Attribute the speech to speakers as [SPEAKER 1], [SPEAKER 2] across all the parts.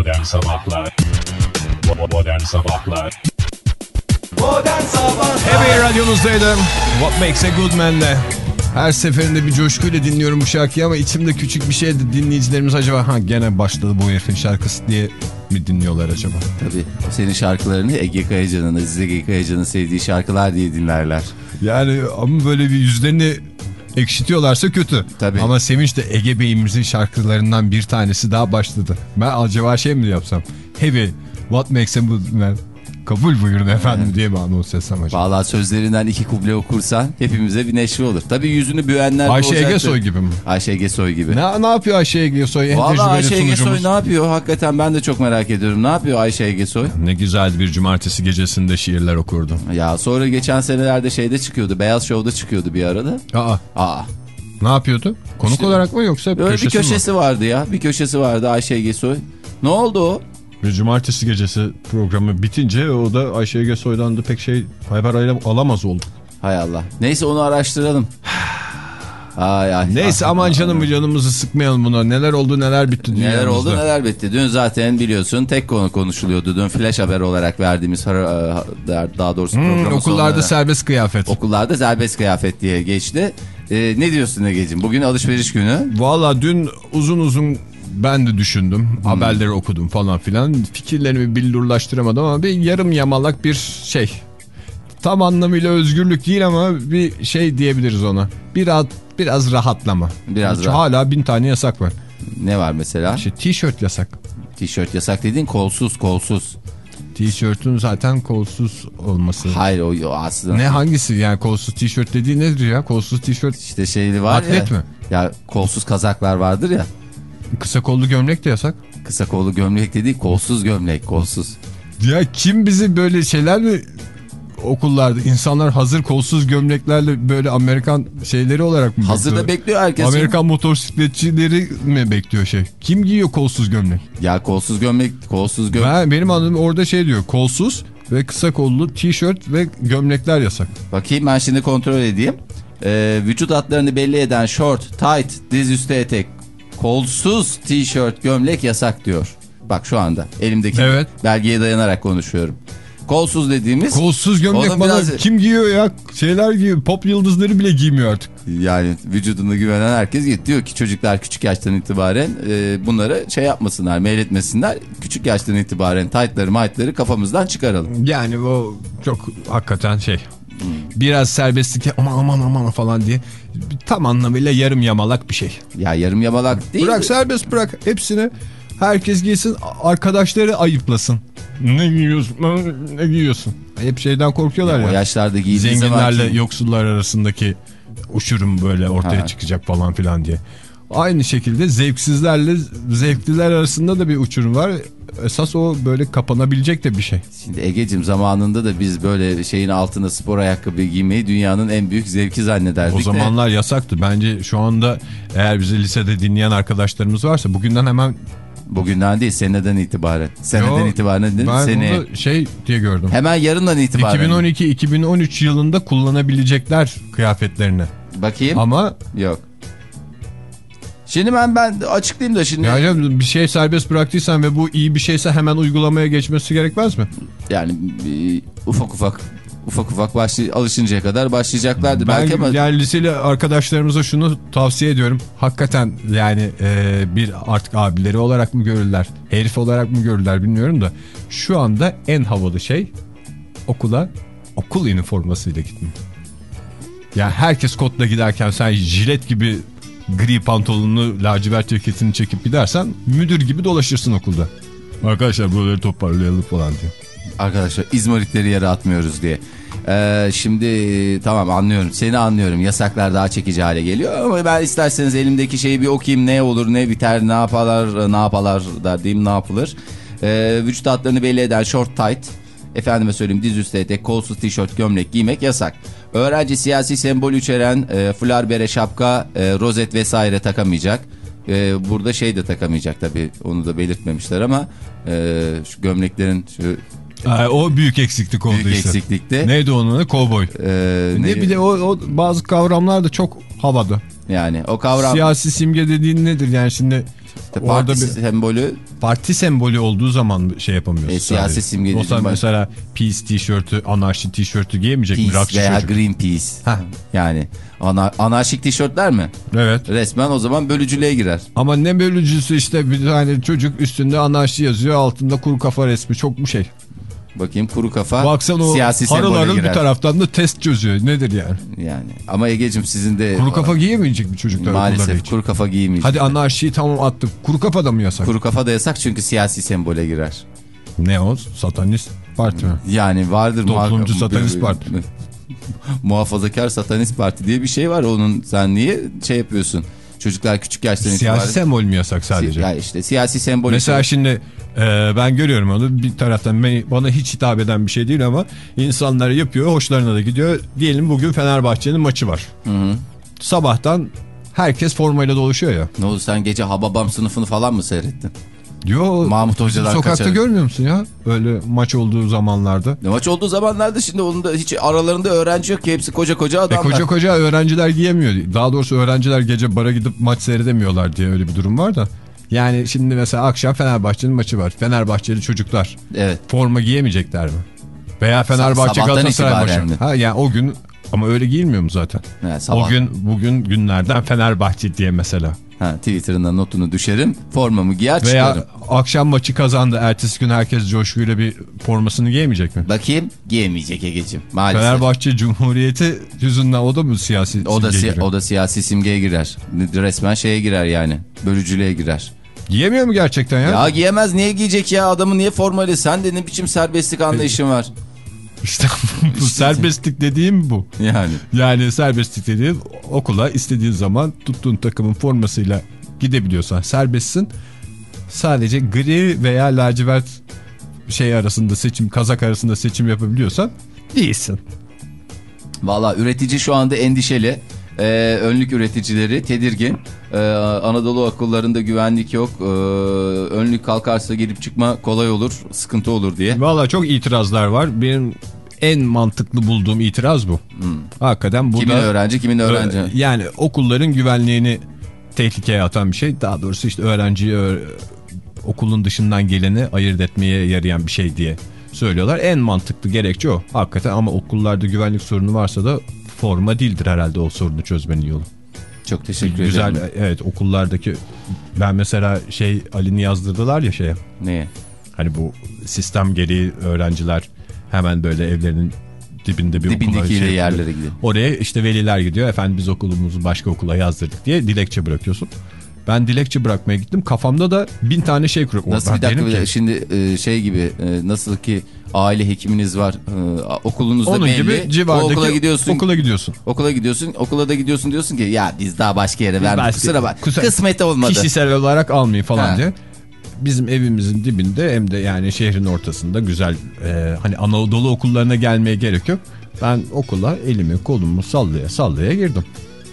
[SPEAKER 1] Modern Sabahlar Modern Sabahlar
[SPEAKER 2] Modern Sabahlar
[SPEAKER 3] Ebe radyonuzdaydım. What Makes a Good Man'le. Her seferinde bir coşkuyla dinliyorum bu şarkıyı ama içimde küçük bir şey de dinleyicilerimiz acaba ha gene başladı bu herifin şarkısı diye mi dinliyorlar acaba?
[SPEAKER 4] Tabii senin şarkılarını Ege Kayacan'ın, Aziz Ege Kayacan'ın sevdiği şarkılar diye dinlerler.
[SPEAKER 3] Yani ama böyle bir yüzlerini ekşitiyorlarsa kötü.
[SPEAKER 4] Tabii.
[SPEAKER 3] Ama Sevinç de Ege Bey'imizin şarkılarından bir tanesi daha başladı. Ben acaba şey mi yapsam? Heavy, What Makes a Good Man? Kabul buyurun efendim diye mi anons etsem acaba?
[SPEAKER 4] Valla sözlerinden iki kuble okursan hepimize bir neşve olur. Tabii yüzünü büyenler
[SPEAKER 3] Ayşe. Egesoy gibi mi?
[SPEAKER 4] Ayşe Egesoy gibi.
[SPEAKER 3] Ne, ne yapıyor Ayşe Egesoy?
[SPEAKER 4] Valla Ayşe Egesoy ne yapıyor? Hakikaten ben de çok merak ediyorum. Ne yapıyor Ayşe Egesoy?
[SPEAKER 3] Ne güzel bir cumartesi gecesinde şiirler okurdu.
[SPEAKER 4] Ya sonra geçen senelerde şeyde çıkıyordu. Beyaz Show'da çıkıyordu bir arada.
[SPEAKER 3] Aa,
[SPEAKER 4] Aa.
[SPEAKER 3] ne yapıyordu? Konuk
[SPEAKER 4] İşte-
[SPEAKER 3] olarak mı yoksa
[SPEAKER 4] Böyle
[SPEAKER 3] köşesi,
[SPEAKER 4] bir köşesi vardı ya. Bir köşesi vardı Ayşe Egesoy. Ne oldu o?
[SPEAKER 3] Ve cumartesi gecesi programı bitince o da Ayşe Egesoy'dan da pek şey haber al- alamaz oldu.
[SPEAKER 4] Hay Allah. Neyse onu araştıralım. Ay ay.
[SPEAKER 3] Neyse
[SPEAKER 4] Ah,
[SPEAKER 3] aman canım canımızı sıkmayalım buna. Neler oldu neler bitti
[SPEAKER 4] Neler
[SPEAKER 3] dünyamızda.
[SPEAKER 4] oldu neler bitti. Dün zaten biliyorsun tek konu konuşuluyordu. Dün flash haber olarak verdiğimiz e, daha doğrusu
[SPEAKER 3] Hmm, okullarda
[SPEAKER 4] sonunda-
[SPEAKER 3] serbest kıyafet.
[SPEAKER 4] okullarda serbest kıyafet diye geçti. Ee, ne diyorsun Ege'ciğim? Bugün alışveriş günü.
[SPEAKER 3] Valla dün uzun uzun ben de düşündüm. Haberleri okudum falan filan. Fikirlerimi billurlaştıramadım ama bir yarım yamalak bir şey. Tam anlamıyla özgürlük değil ama bir şey diyebiliriz ona. Biraz biraz rahatlama.
[SPEAKER 4] Biraz
[SPEAKER 3] Çünkü
[SPEAKER 4] rahat.
[SPEAKER 3] Hala bin tane yasak var.
[SPEAKER 4] Ne var mesela?
[SPEAKER 3] İşte tişört yasak.
[SPEAKER 4] Tişört yasak dediğin kolsuz kolsuz.
[SPEAKER 3] Tişörtün zaten kolsuz olması.
[SPEAKER 4] Hayır o, aslında.
[SPEAKER 3] Ne hangisi yani kolsuz tişört dediği nedir ya? Kolsuz tişört
[SPEAKER 4] İşte şeyli var
[SPEAKER 3] Atlet
[SPEAKER 4] ya.
[SPEAKER 3] mi?
[SPEAKER 4] Ya kolsuz kazaklar vardır ya.
[SPEAKER 3] Kısa kollu gömlek de yasak.
[SPEAKER 4] Kısa kollu gömlek dediği kolsuz gömlek kolsuz.
[SPEAKER 3] Ya kim bizi böyle şeyler mi okullarda insanlar hazır kolsuz gömleklerle böyle Amerikan şeyleri olarak mı
[SPEAKER 4] Hazırda
[SPEAKER 3] bekliyor?
[SPEAKER 4] bekliyor herkes.
[SPEAKER 3] Amerikan motosikletçileri mi bekliyor şey? Kim giyiyor kolsuz gömlek?
[SPEAKER 4] Ya kolsuz gömlek kolsuz gömlek.
[SPEAKER 3] Ben, benim anladığım orada şey diyor kolsuz ve kısa kollu tişört ve gömlekler yasak.
[SPEAKER 4] Bakayım ben şimdi kontrol edeyim. Ee, vücut hatlarını belli eden short, tight, dizüstü etek, kolsuz tişört, gömlek yasak diyor. Bak şu anda elimdeki
[SPEAKER 3] Evet.
[SPEAKER 4] belgeye dayanarak konuşuyorum. Kolsuz dediğimiz
[SPEAKER 3] Kolsuz gömlek bana
[SPEAKER 4] biraz-
[SPEAKER 3] kim giyiyor ya? Şeyler giyiyor. Pop yıldızları bile giymiyor artık.
[SPEAKER 4] yani vücuduna güvenen herkes git diyor ki çocuklar küçük yaştan itibaren e, bunları şey yapmasınlar, meyletmesinler. Küçük yaştan itibaren tight'ları might'ları kafamızdan çıkaralım.
[SPEAKER 3] Yani o çok hakikaten şey. Biraz serbestlik aman aman aman falan diye tam anlamıyla yarım yamalak bir şey.
[SPEAKER 4] Ya yarım yamalak değil.
[SPEAKER 3] Bırak serbest bırak hepsini. Herkes giysin arkadaşları ayıplasın. Ne giyiyorsun? Ne giyiyorsun? Hep şeyden korkuyorlar
[SPEAKER 4] o
[SPEAKER 3] ya.
[SPEAKER 4] yaşlarda giydiği zaman
[SPEAKER 3] Zenginlerle
[SPEAKER 4] ki-
[SPEAKER 3] yoksullar arasındaki uçurum böyle ortaya
[SPEAKER 4] Ha.
[SPEAKER 3] çıkacak falan filan diye. Aynı şekilde zevksizlerle zevkliler arasında da bir uçurum var. Esas o böyle kapanabilecek de bir şey.
[SPEAKER 4] Şimdi Ege'cim zamanında da biz böyle şeyin altına spor ayakkabı giymeyi dünyanın en büyük zevki zannederdik
[SPEAKER 3] O
[SPEAKER 4] de.
[SPEAKER 3] zamanlar yasaktı. Bence şu anda eğer bizi lisede dinleyen arkadaşlarımız varsa bugünden hemen
[SPEAKER 4] Bugünden değil seneden itibaren. Seneden
[SPEAKER 3] Yo,
[SPEAKER 4] itibaren değil
[SPEAKER 3] ben
[SPEAKER 4] seneye.
[SPEAKER 3] bunu şey diye gördüm.
[SPEAKER 4] Hemen yarından itibaren.
[SPEAKER 3] 2012-2013 yılında kullanabilecekler kıyafetlerini.
[SPEAKER 4] Bakayım.
[SPEAKER 3] Ama
[SPEAKER 4] Yok. Şimdi ben ben açıklayayım da şimdi.
[SPEAKER 3] ya, ya bir şey serbest bıraktıysan ve bu iyi bir şeyse hemen uygulamaya geçmesi gerekmez mi?
[SPEAKER 4] Yani bir, ufak ufak ufak ufak başlay alışıncaya kadar başlayacaklardı
[SPEAKER 3] Ben
[SPEAKER 4] belki ama
[SPEAKER 3] yani liseli arkadaşlarımıza şunu tavsiye ediyorum. Hakikaten yani e, bir artık abileri olarak mı görürler, herif olarak mı görürler bilmiyorum da şu anda en havalı şey okula okul üniformasıyla gitmek. Yani herkes kotla giderken sen jilet gibi gri pantolonunu lacivert ceketini çekip gidersen müdür gibi dolaşırsın okulda. Arkadaşlar buraları toparlayalım falan diye.
[SPEAKER 4] arkadaşlar izmaritleri yere atmıyoruz diye. Ee, şimdi tamam anlıyorum seni anlıyorum yasaklar daha çekici hale geliyor ama ben isterseniz elimdeki şeyi bir okuyayım ne olur ne biter ne yaparlar ne yaparlar da diyeyim ne yapılır. Ee, vücut hatlarını belli eden short tight efendime söyleyeyim dizüstü etek kolsuz tişört gömlek giymek yasak. Öğrenci siyasi sembol içeren e, fular bere şapka e, rozet vesaire takamayacak. E, burada şey de takamayacak tabii onu da belirtmemişler ama e, şu gömleklerin şu
[SPEAKER 3] Ay, o büyük eksiklik oldu
[SPEAKER 4] büyük
[SPEAKER 3] işte.
[SPEAKER 4] eksiklikte.
[SPEAKER 3] Neydi onun adı? Kovboy.
[SPEAKER 4] Ee,
[SPEAKER 3] Ne bir de o, o bazı kavramlar da çok havada.
[SPEAKER 4] yani o kavram
[SPEAKER 3] Siyasi simge dediğin nedir yani şimdi
[SPEAKER 4] İşte
[SPEAKER 3] Orada
[SPEAKER 4] parti
[SPEAKER 3] bir
[SPEAKER 4] sembolü
[SPEAKER 3] parti sembolü olduğu zaman şey yapamıyorsun.
[SPEAKER 4] E, siyasi
[SPEAKER 3] sadece.
[SPEAKER 4] simge
[SPEAKER 3] Olsa
[SPEAKER 4] dedim ben.
[SPEAKER 3] mesela peace tişörtü, anarşi tişörtü giyemeyecek mi?
[SPEAKER 4] peace
[SPEAKER 3] Rockçı
[SPEAKER 4] veya
[SPEAKER 3] çocuk.
[SPEAKER 4] Greenpeace.
[SPEAKER 3] Heh.
[SPEAKER 4] Yani ana, anarşik tişörtler mi?
[SPEAKER 3] Evet.
[SPEAKER 4] Resmen o zaman bölücülüğe girer.
[SPEAKER 3] Ama ne bölücüsü işte bir tane çocuk üstünde anarşi yazıyor altında kuru kafa resmi çok mu şey?
[SPEAKER 4] Bakayım kuru kafa
[SPEAKER 3] Baksana o
[SPEAKER 4] siyasi
[SPEAKER 3] harıl harıl bir
[SPEAKER 4] girer.
[SPEAKER 3] taraftan da test çözüyor. Nedir yani?
[SPEAKER 4] Yani ama Ege'cim sizin de
[SPEAKER 3] Kuru kafa giyemeyecek mi çocuklar
[SPEAKER 4] maalesef kuru kafa giymeyecek.
[SPEAKER 3] Hadi anarşiyi tamam attık. Kuru kafa da mı yasak?
[SPEAKER 4] Kuru kafa da yasak çünkü siyasi sembole girer.
[SPEAKER 3] Ne o? Satanist parti mi?
[SPEAKER 4] Yani vardır
[SPEAKER 3] Toplumcu satanist parti.
[SPEAKER 4] Muhafazakar satanist parti diye bir şey var onun. Sen niye şey yapıyorsun? Çocuklar küçük yaştan
[SPEAKER 3] Siyasi
[SPEAKER 4] itibaren-
[SPEAKER 3] sembol mü yasak sadece?
[SPEAKER 4] Ya işte siyasi sembol.
[SPEAKER 3] Mesela şimdi e, ben görüyorum onu bir taraftan bana hiç hitap eden bir şey değil ama insanlar yapıyor hoşlarına da gidiyor. Diyelim bugün Fenerbahçe'nin maçı var. Sabahtan herkes formayla dolaşıyor ya.
[SPEAKER 4] Ne oldu sen gece Hababam sınıfını falan mı seyrettin?
[SPEAKER 3] Yo,
[SPEAKER 4] Mahmut Hoca'dan
[SPEAKER 3] Sokakta
[SPEAKER 4] kaçarak.
[SPEAKER 3] görmüyor musun ya? Öyle maç olduğu zamanlarda.
[SPEAKER 4] Ne maç olduğu zamanlarda şimdi onun da hiç aralarında öğrenci yok ki hepsi koca koca
[SPEAKER 3] E
[SPEAKER 4] adamlar.
[SPEAKER 3] koca koca öğrenciler giyemiyor. Daha doğrusu öğrenciler gece bara gidip maç seyredemiyorlar diye öyle bir durum var da. Yani şimdi mesela akşam Fenerbahçe'nin maçı var. Fenerbahçeli çocuklar
[SPEAKER 4] Evet.
[SPEAKER 3] forma giyemeyecekler mi? Veya Fenerbahçe Galatasaray maçı.
[SPEAKER 4] mi?
[SPEAKER 3] Ha yani o gün ama öyle giyilmiyor mu zaten?
[SPEAKER 4] Ha, sabah.
[SPEAKER 3] O gün bugün günlerden Fenerbahçe diye mesela.
[SPEAKER 4] Ha, Twitter'ına notunu düşerim. Formamı giyer
[SPEAKER 3] Veya
[SPEAKER 4] çıkarım.
[SPEAKER 3] akşam maçı kazandı. Ertesi gün herkes coşkuyla bir formasını giyemeyecek mi?
[SPEAKER 4] Bakayım giyemeyecek Ege'cim. Maalesef.
[SPEAKER 3] Fenerbahçe Cumhuriyeti yüzünden o da mı siyasi
[SPEAKER 4] O da, si-
[SPEAKER 3] giriyor?
[SPEAKER 4] o da siyasi simgeye girer. Resmen şeye girer yani. Bölücülüğe girer.
[SPEAKER 3] Giyemiyor mu gerçekten ya?
[SPEAKER 4] Ya giyemez niye giyecek ya adamı niye formalı? Sen de ne biçim serbestlik anlayışın var.
[SPEAKER 3] İşte bu serbestlik dediğim bu.
[SPEAKER 4] Yani.
[SPEAKER 3] Yani serbestlik dediğin okula istediğin zaman tuttuğun takımın formasıyla gidebiliyorsan serbestsin. Sadece gri veya lacivert şey arasında seçim, kazak arasında seçim yapabiliyorsan değilsin.
[SPEAKER 4] Valla üretici şu anda endişeli. Ee, önlük üreticileri tedirgin. Ee, Anadolu okullarında güvenlik yok. Ee, önlük kalkarsa girip çıkma kolay olur, sıkıntı olur diye.
[SPEAKER 3] Valla çok itirazlar var. Benim en mantıklı bulduğum itiraz bu. Hakikaten bu
[SPEAKER 4] Kimin öğrenci, kimin öğrenci?
[SPEAKER 3] Yani okulların güvenliğini tehlikeye atan bir şey. Daha doğrusu işte öğrenciyi okulun dışından geleni ayırt etmeye yarayan bir şey diye söylüyorlar. En mantıklı gerekçe o. Hakikaten ama okullarda güvenlik sorunu varsa da forma değildir herhalde o sorunu çözmenin yolu.
[SPEAKER 4] Çok teşekkür
[SPEAKER 3] Güzel
[SPEAKER 4] ederim.
[SPEAKER 3] evet okullardaki ben mesela şey Ali'ni yazdırdılar ya şeye.
[SPEAKER 4] Neye?
[SPEAKER 3] Hani bu sistem gereği öğrenciler hemen böyle evlerinin dibinde bir okula
[SPEAKER 4] Dibindeki
[SPEAKER 3] şey
[SPEAKER 4] yerlere gidiyor.
[SPEAKER 3] Oraya işte veliler gidiyor. Efendim biz okulumuzu başka okula yazdırdık diye dilekçe bırakıyorsun. Ben dilekçe bırakmaya gittim. Kafamda da bin tane şey kuruyor.
[SPEAKER 4] Nasıl bir dakika
[SPEAKER 3] ki,
[SPEAKER 4] şimdi e, şey gibi e, nasıl ki aile hekiminiz var e, okulunuzda
[SPEAKER 3] Onun
[SPEAKER 4] belli
[SPEAKER 3] gibi civardaki
[SPEAKER 4] okula gidiyorsun
[SPEAKER 3] okula gidiyorsun.
[SPEAKER 4] okula gidiyorsun okula da gidiyorsun diyorsun ki ya biz daha başka yere vermedik kusura bak
[SPEAKER 3] kusura-
[SPEAKER 4] kısmet olmadı.
[SPEAKER 3] Kişisel olarak almayın falan
[SPEAKER 4] Ha.
[SPEAKER 3] diye. Bizim evimizin dibinde hem de yani şehrin ortasında güzel e, hani Anadolu okullarına gelmeye gerek yok. Ben okula elimi kolumu sallaya sallaya girdim.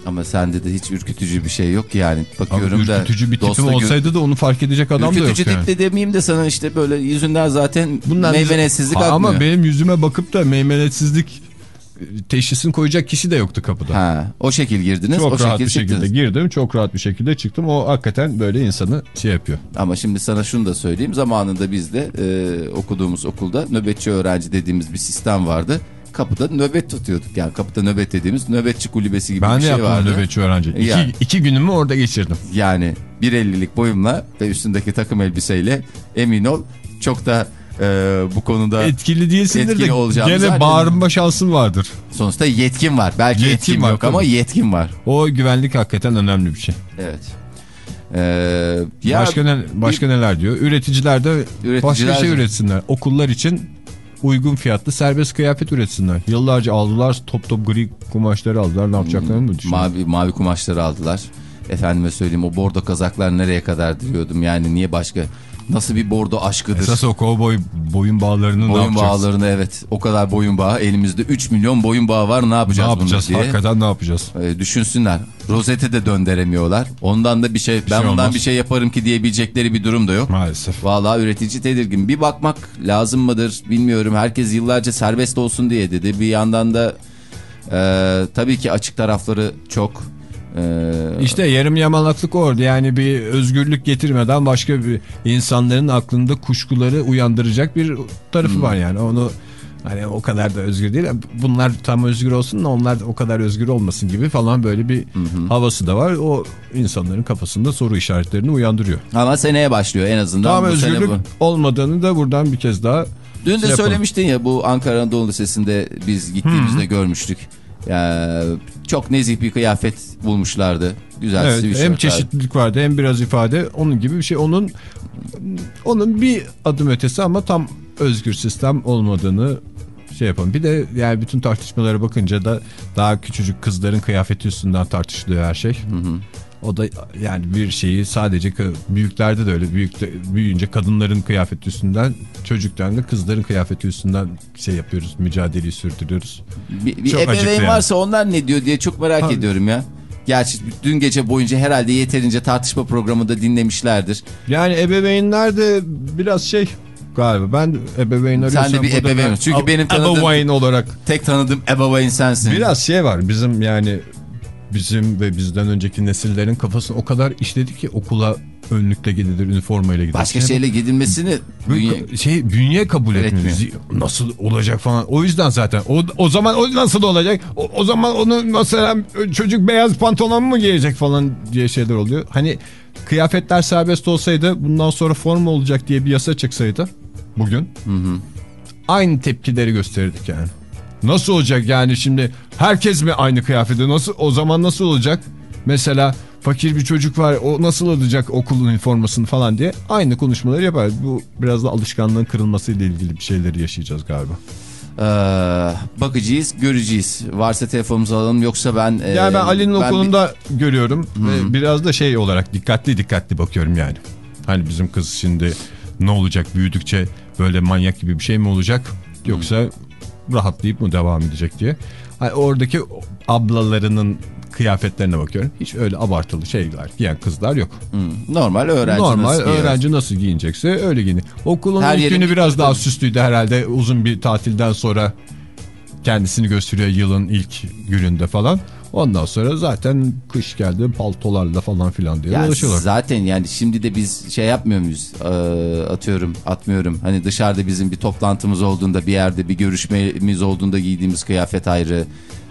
[SPEAKER 4] Ama sende de hiç ürkütücü bir şey yok yani bakıyorum da.
[SPEAKER 3] ürkütücü bir tipim olsaydı da onu fark edecek adam da yok
[SPEAKER 4] Ürkütücü
[SPEAKER 3] yani.
[SPEAKER 4] tip de demeyeyim de sana işte böyle yüzünden zaten
[SPEAKER 3] Bundan
[SPEAKER 4] meymenetsizlik
[SPEAKER 3] Ha,
[SPEAKER 4] akmıyor.
[SPEAKER 3] Ama benim yüzüme bakıp da meymenetsizlik e, teşhisini koyacak kişi de yoktu kapıda.
[SPEAKER 4] Ha, o şekil girdiniz o
[SPEAKER 3] çok rahat
[SPEAKER 4] şekil
[SPEAKER 3] bir şekilde
[SPEAKER 4] çıktınız.
[SPEAKER 3] girdim. Çok rahat bir şekilde çıktım. O hakikaten böyle insanı şey yapıyor.
[SPEAKER 4] Ama şimdi sana şunu da söyleyeyim. Zamanında bizde e, okuduğumuz okulda nöbetçi öğrenci dediğimiz bir sistem vardı. Kapıda nöbet tutuyorduk. Yani kapıda nöbet dediğimiz nöbetçi kulübesi gibi
[SPEAKER 3] Ben
[SPEAKER 4] bir
[SPEAKER 3] de
[SPEAKER 4] şey
[SPEAKER 3] yaptım
[SPEAKER 4] vardı.
[SPEAKER 3] nöbetçi öğrenci. İki,
[SPEAKER 4] Yani.
[SPEAKER 3] iki günümü orada geçirdim.
[SPEAKER 4] Yani 1.50'lik boyumla ve üstündeki takım elbiseyle emin ol çok da e, bu konuda
[SPEAKER 3] Etkili değilsindir
[SPEAKER 4] Etkili
[SPEAKER 3] de gene
[SPEAKER 4] zannediyorum.
[SPEAKER 3] bağırma şansın vardır.
[SPEAKER 4] sonuçta yetkin var. Belki
[SPEAKER 3] Yetkin
[SPEAKER 4] yetkin,
[SPEAKER 3] var,
[SPEAKER 4] yok ama
[SPEAKER 3] tabii.
[SPEAKER 4] yetkin var.
[SPEAKER 3] O güvenlik hakikaten önemli bir şey.
[SPEAKER 4] Evet. E, ya
[SPEAKER 3] başka ne, başka neler diyor? Üreticiler de başka
[SPEAKER 4] Üreticiler
[SPEAKER 3] şey
[SPEAKER 4] de-
[SPEAKER 3] üretsinler. Okullar için uygun fiyatlı serbest kıyafet üretsinler. Yıllarca aldılar top top gri kumaşları aldılar. Ne yapacaklarını mı düşünüyorsun?
[SPEAKER 4] Mavi, mavi kumaşları aldılar. Efendime söyleyeyim o bordo kazaklar nereye kadar diyordum. Yani niye başka? Nasıl bir bordo aşkıdır?
[SPEAKER 3] Esas o kovboy boyun bağlarını ne
[SPEAKER 4] boyun
[SPEAKER 3] yapacağız?
[SPEAKER 4] bağlarını evet. O kadar boyun bağı. Elimizde 3 milyon boyun bağı var. Ne
[SPEAKER 3] Ne
[SPEAKER 4] yapacağız,
[SPEAKER 3] yapacağız?
[SPEAKER 4] bunu diye.
[SPEAKER 3] Hakikaten ne yapacağız?
[SPEAKER 4] Ee, düşünsünler. Rozete de döndüremiyorlar. Ondan da bir şey ben
[SPEAKER 3] şey
[SPEAKER 4] bundan
[SPEAKER 3] olmaz.
[SPEAKER 4] bir şey yaparım ki diyebilecekleri bir durum da yok.
[SPEAKER 3] Maalesef.
[SPEAKER 4] Vallahi üretici tedirgin. Bir bakmak lazım mıdır bilmiyorum. Herkes yıllarca serbest olsun diye dedi. Bir yandan da e, tabii ki açık tarafları çok. Ee,
[SPEAKER 3] İşte yarım yamalaklık orada yani bir özgürlük getirmeden başka bir insanların aklında kuşkuları uyandıracak bir tarafı var yani onu hani o kadar da özgür değil bunlar tam özgür olsun da onlar o kadar özgür olmasın gibi falan böyle bir havası da var o insanların kafasında soru işaretlerini uyandırıyor.
[SPEAKER 4] ama seneye başlıyor en azından.
[SPEAKER 3] Tam özgürlük
[SPEAKER 4] bu.
[SPEAKER 3] olmadığını da buradan bir kez daha
[SPEAKER 4] Dün de
[SPEAKER 3] şey
[SPEAKER 4] söylemiştin ya bu Ankara Anadolu Lisesi'nde biz gittiğimizde görmüştük. Ya, çok nezih bir kıyafet bulmuşlardı. Güzel
[SPEAKER 3] Evet,
[SPEAKER 4] sweatshirtler.
[SPEAKER 3] hem çeşitlilik vardı hem biraz ifade onun gibi bir şey. Onun onun bir adım ötesi ama tam özgür sistem olmadığını şey yapalım. Bir de yani bütün tartışmalara bakınca da daha küçücük kızların kıyafeti üstünden tartışılıyor her şey. O da yani bir şeyi sadece büyüklerde de öyle büyük büyüyünce kadınların kıyafeti üstünden çocuktan da kızların kıyafeti üstünden şey yapıyoruz mücadeleyi sürdürüyoruz.
[SPEAKER 4] Bir, bir
[SPEAKER 3] Çok
[SPEAKER 4] ebeveyn
[SPEAKER 3] yani.
[SPEAKER 4] varsa onlar ne diyor diye çok merak
[SPEAKER 3] Ha.
[SPEAKER 4] ediyorum ya. Gerçi dün gece boyunca herhalde yeterince tartışma programında dinlemişlerdir.
[SPEAKER 3] Yani ebeveynler de biraz şey galiba ben ebeveyn arıyorsam
[SPEAKER 4] Sen de bir ebeveyn.
[SPEAKER 3] ben
[SPEAKER 4] Çünkü benim tanıdığım-
[SPEAKER 3] ebeveyn olarak
[SPEAKER 4] Tek tanıdığım ebeveyn sensin.
[SPEAKER 3] biraz şey var bizim yani bizim ve bizden önceki nesillerin kafasını o kadar işledi ki okula önlükle gidilir üniformayla gidilir.
[SPEAKER 4] Başka
[SPEAKER 3] Şey-
[SPEAKER 4] şeyle gidilmesini
[SPEAKER 3] Bünye, şey bünye kabul etmiyor.
[SPEAKER 4] Etmiyor.
[SPEAKER 3] Nasıl olacak falan. O yüzden zaten o, o zaman o nasıl olacak? O, o zaman onu mesela çocuk beyaz pantolon mu giyecek falan diye şeyler oluyor. Hani kıyafetler serbest olsaydı bundan sonra form olacak diye bir yasa çıksaydı bugün aynı tepkileri gösterirdik yani. Nasıl olacak yani şimdi herkes mi aynı kıyafeti nasıl o zaman nasıl olacak? Mesela fakir bir çocuk var o nasıl alacak okulun üniformasını falan diye aynı konuşmaları yapar. Bu biraz da alışkanlığın kırılmasıyla ilgili bir şeyleri yaşayacağız galiba.
[SPEAKER 4] Ee, bakacağız, göreceğiz. Varsa telefonumuzu alalım yoksa ben... e,
[SPEAKER 3] Yani ben Ali'nin
[SPEAKER 4] ben bir-
[SPEAKER 3] okulunda görüyorum ve biraz da şey olarak dikkatli dikkatli bakıyorum yani. Hani bizim kız şimdi ne olacak büyüdükçe böyle manyak gibi bir şey mi olacak yoksa rahatlayıp mı devam edecek diye. Hani oradaki ablalarının kıyafetlerine bakıyorum. Hiç öyle abartılı şeyler giyen kızlar yok.
[SPEAKER 4] Hı, normal öğrenci
[SPEAKER 3] Normal
[SPEAKER 4] nasıl giyer?
[SPEAKER 3] öğrenci nasıl giyinecekse öyle giyiniyor. Okulun
[SPEAKER 4] Her
[SPEAKER 3] ilk günü
[SPEAKER 4] bir
[SPEAKER 3] biraz daha süslüydü herhalde uzun bir tatilden sonra kendisini gösteriyor yılın ilk gününde falan. Ondan sonra zaten kış geldi paltolarla falan filan diye
[SPEAKER 4] Ya
[SPEAKER 3] dolaşıyorlar.
[SPEAKER 4] zaten yani şimdi de biz şey yapmıyor muyuz? Ee, atıyorum, atmıyorum. Hani dışarıda bizim bir toplantımız olduğunda, bir yerde bir görüşmemiz olduğunda giydiğimiz kıyafet ayrı.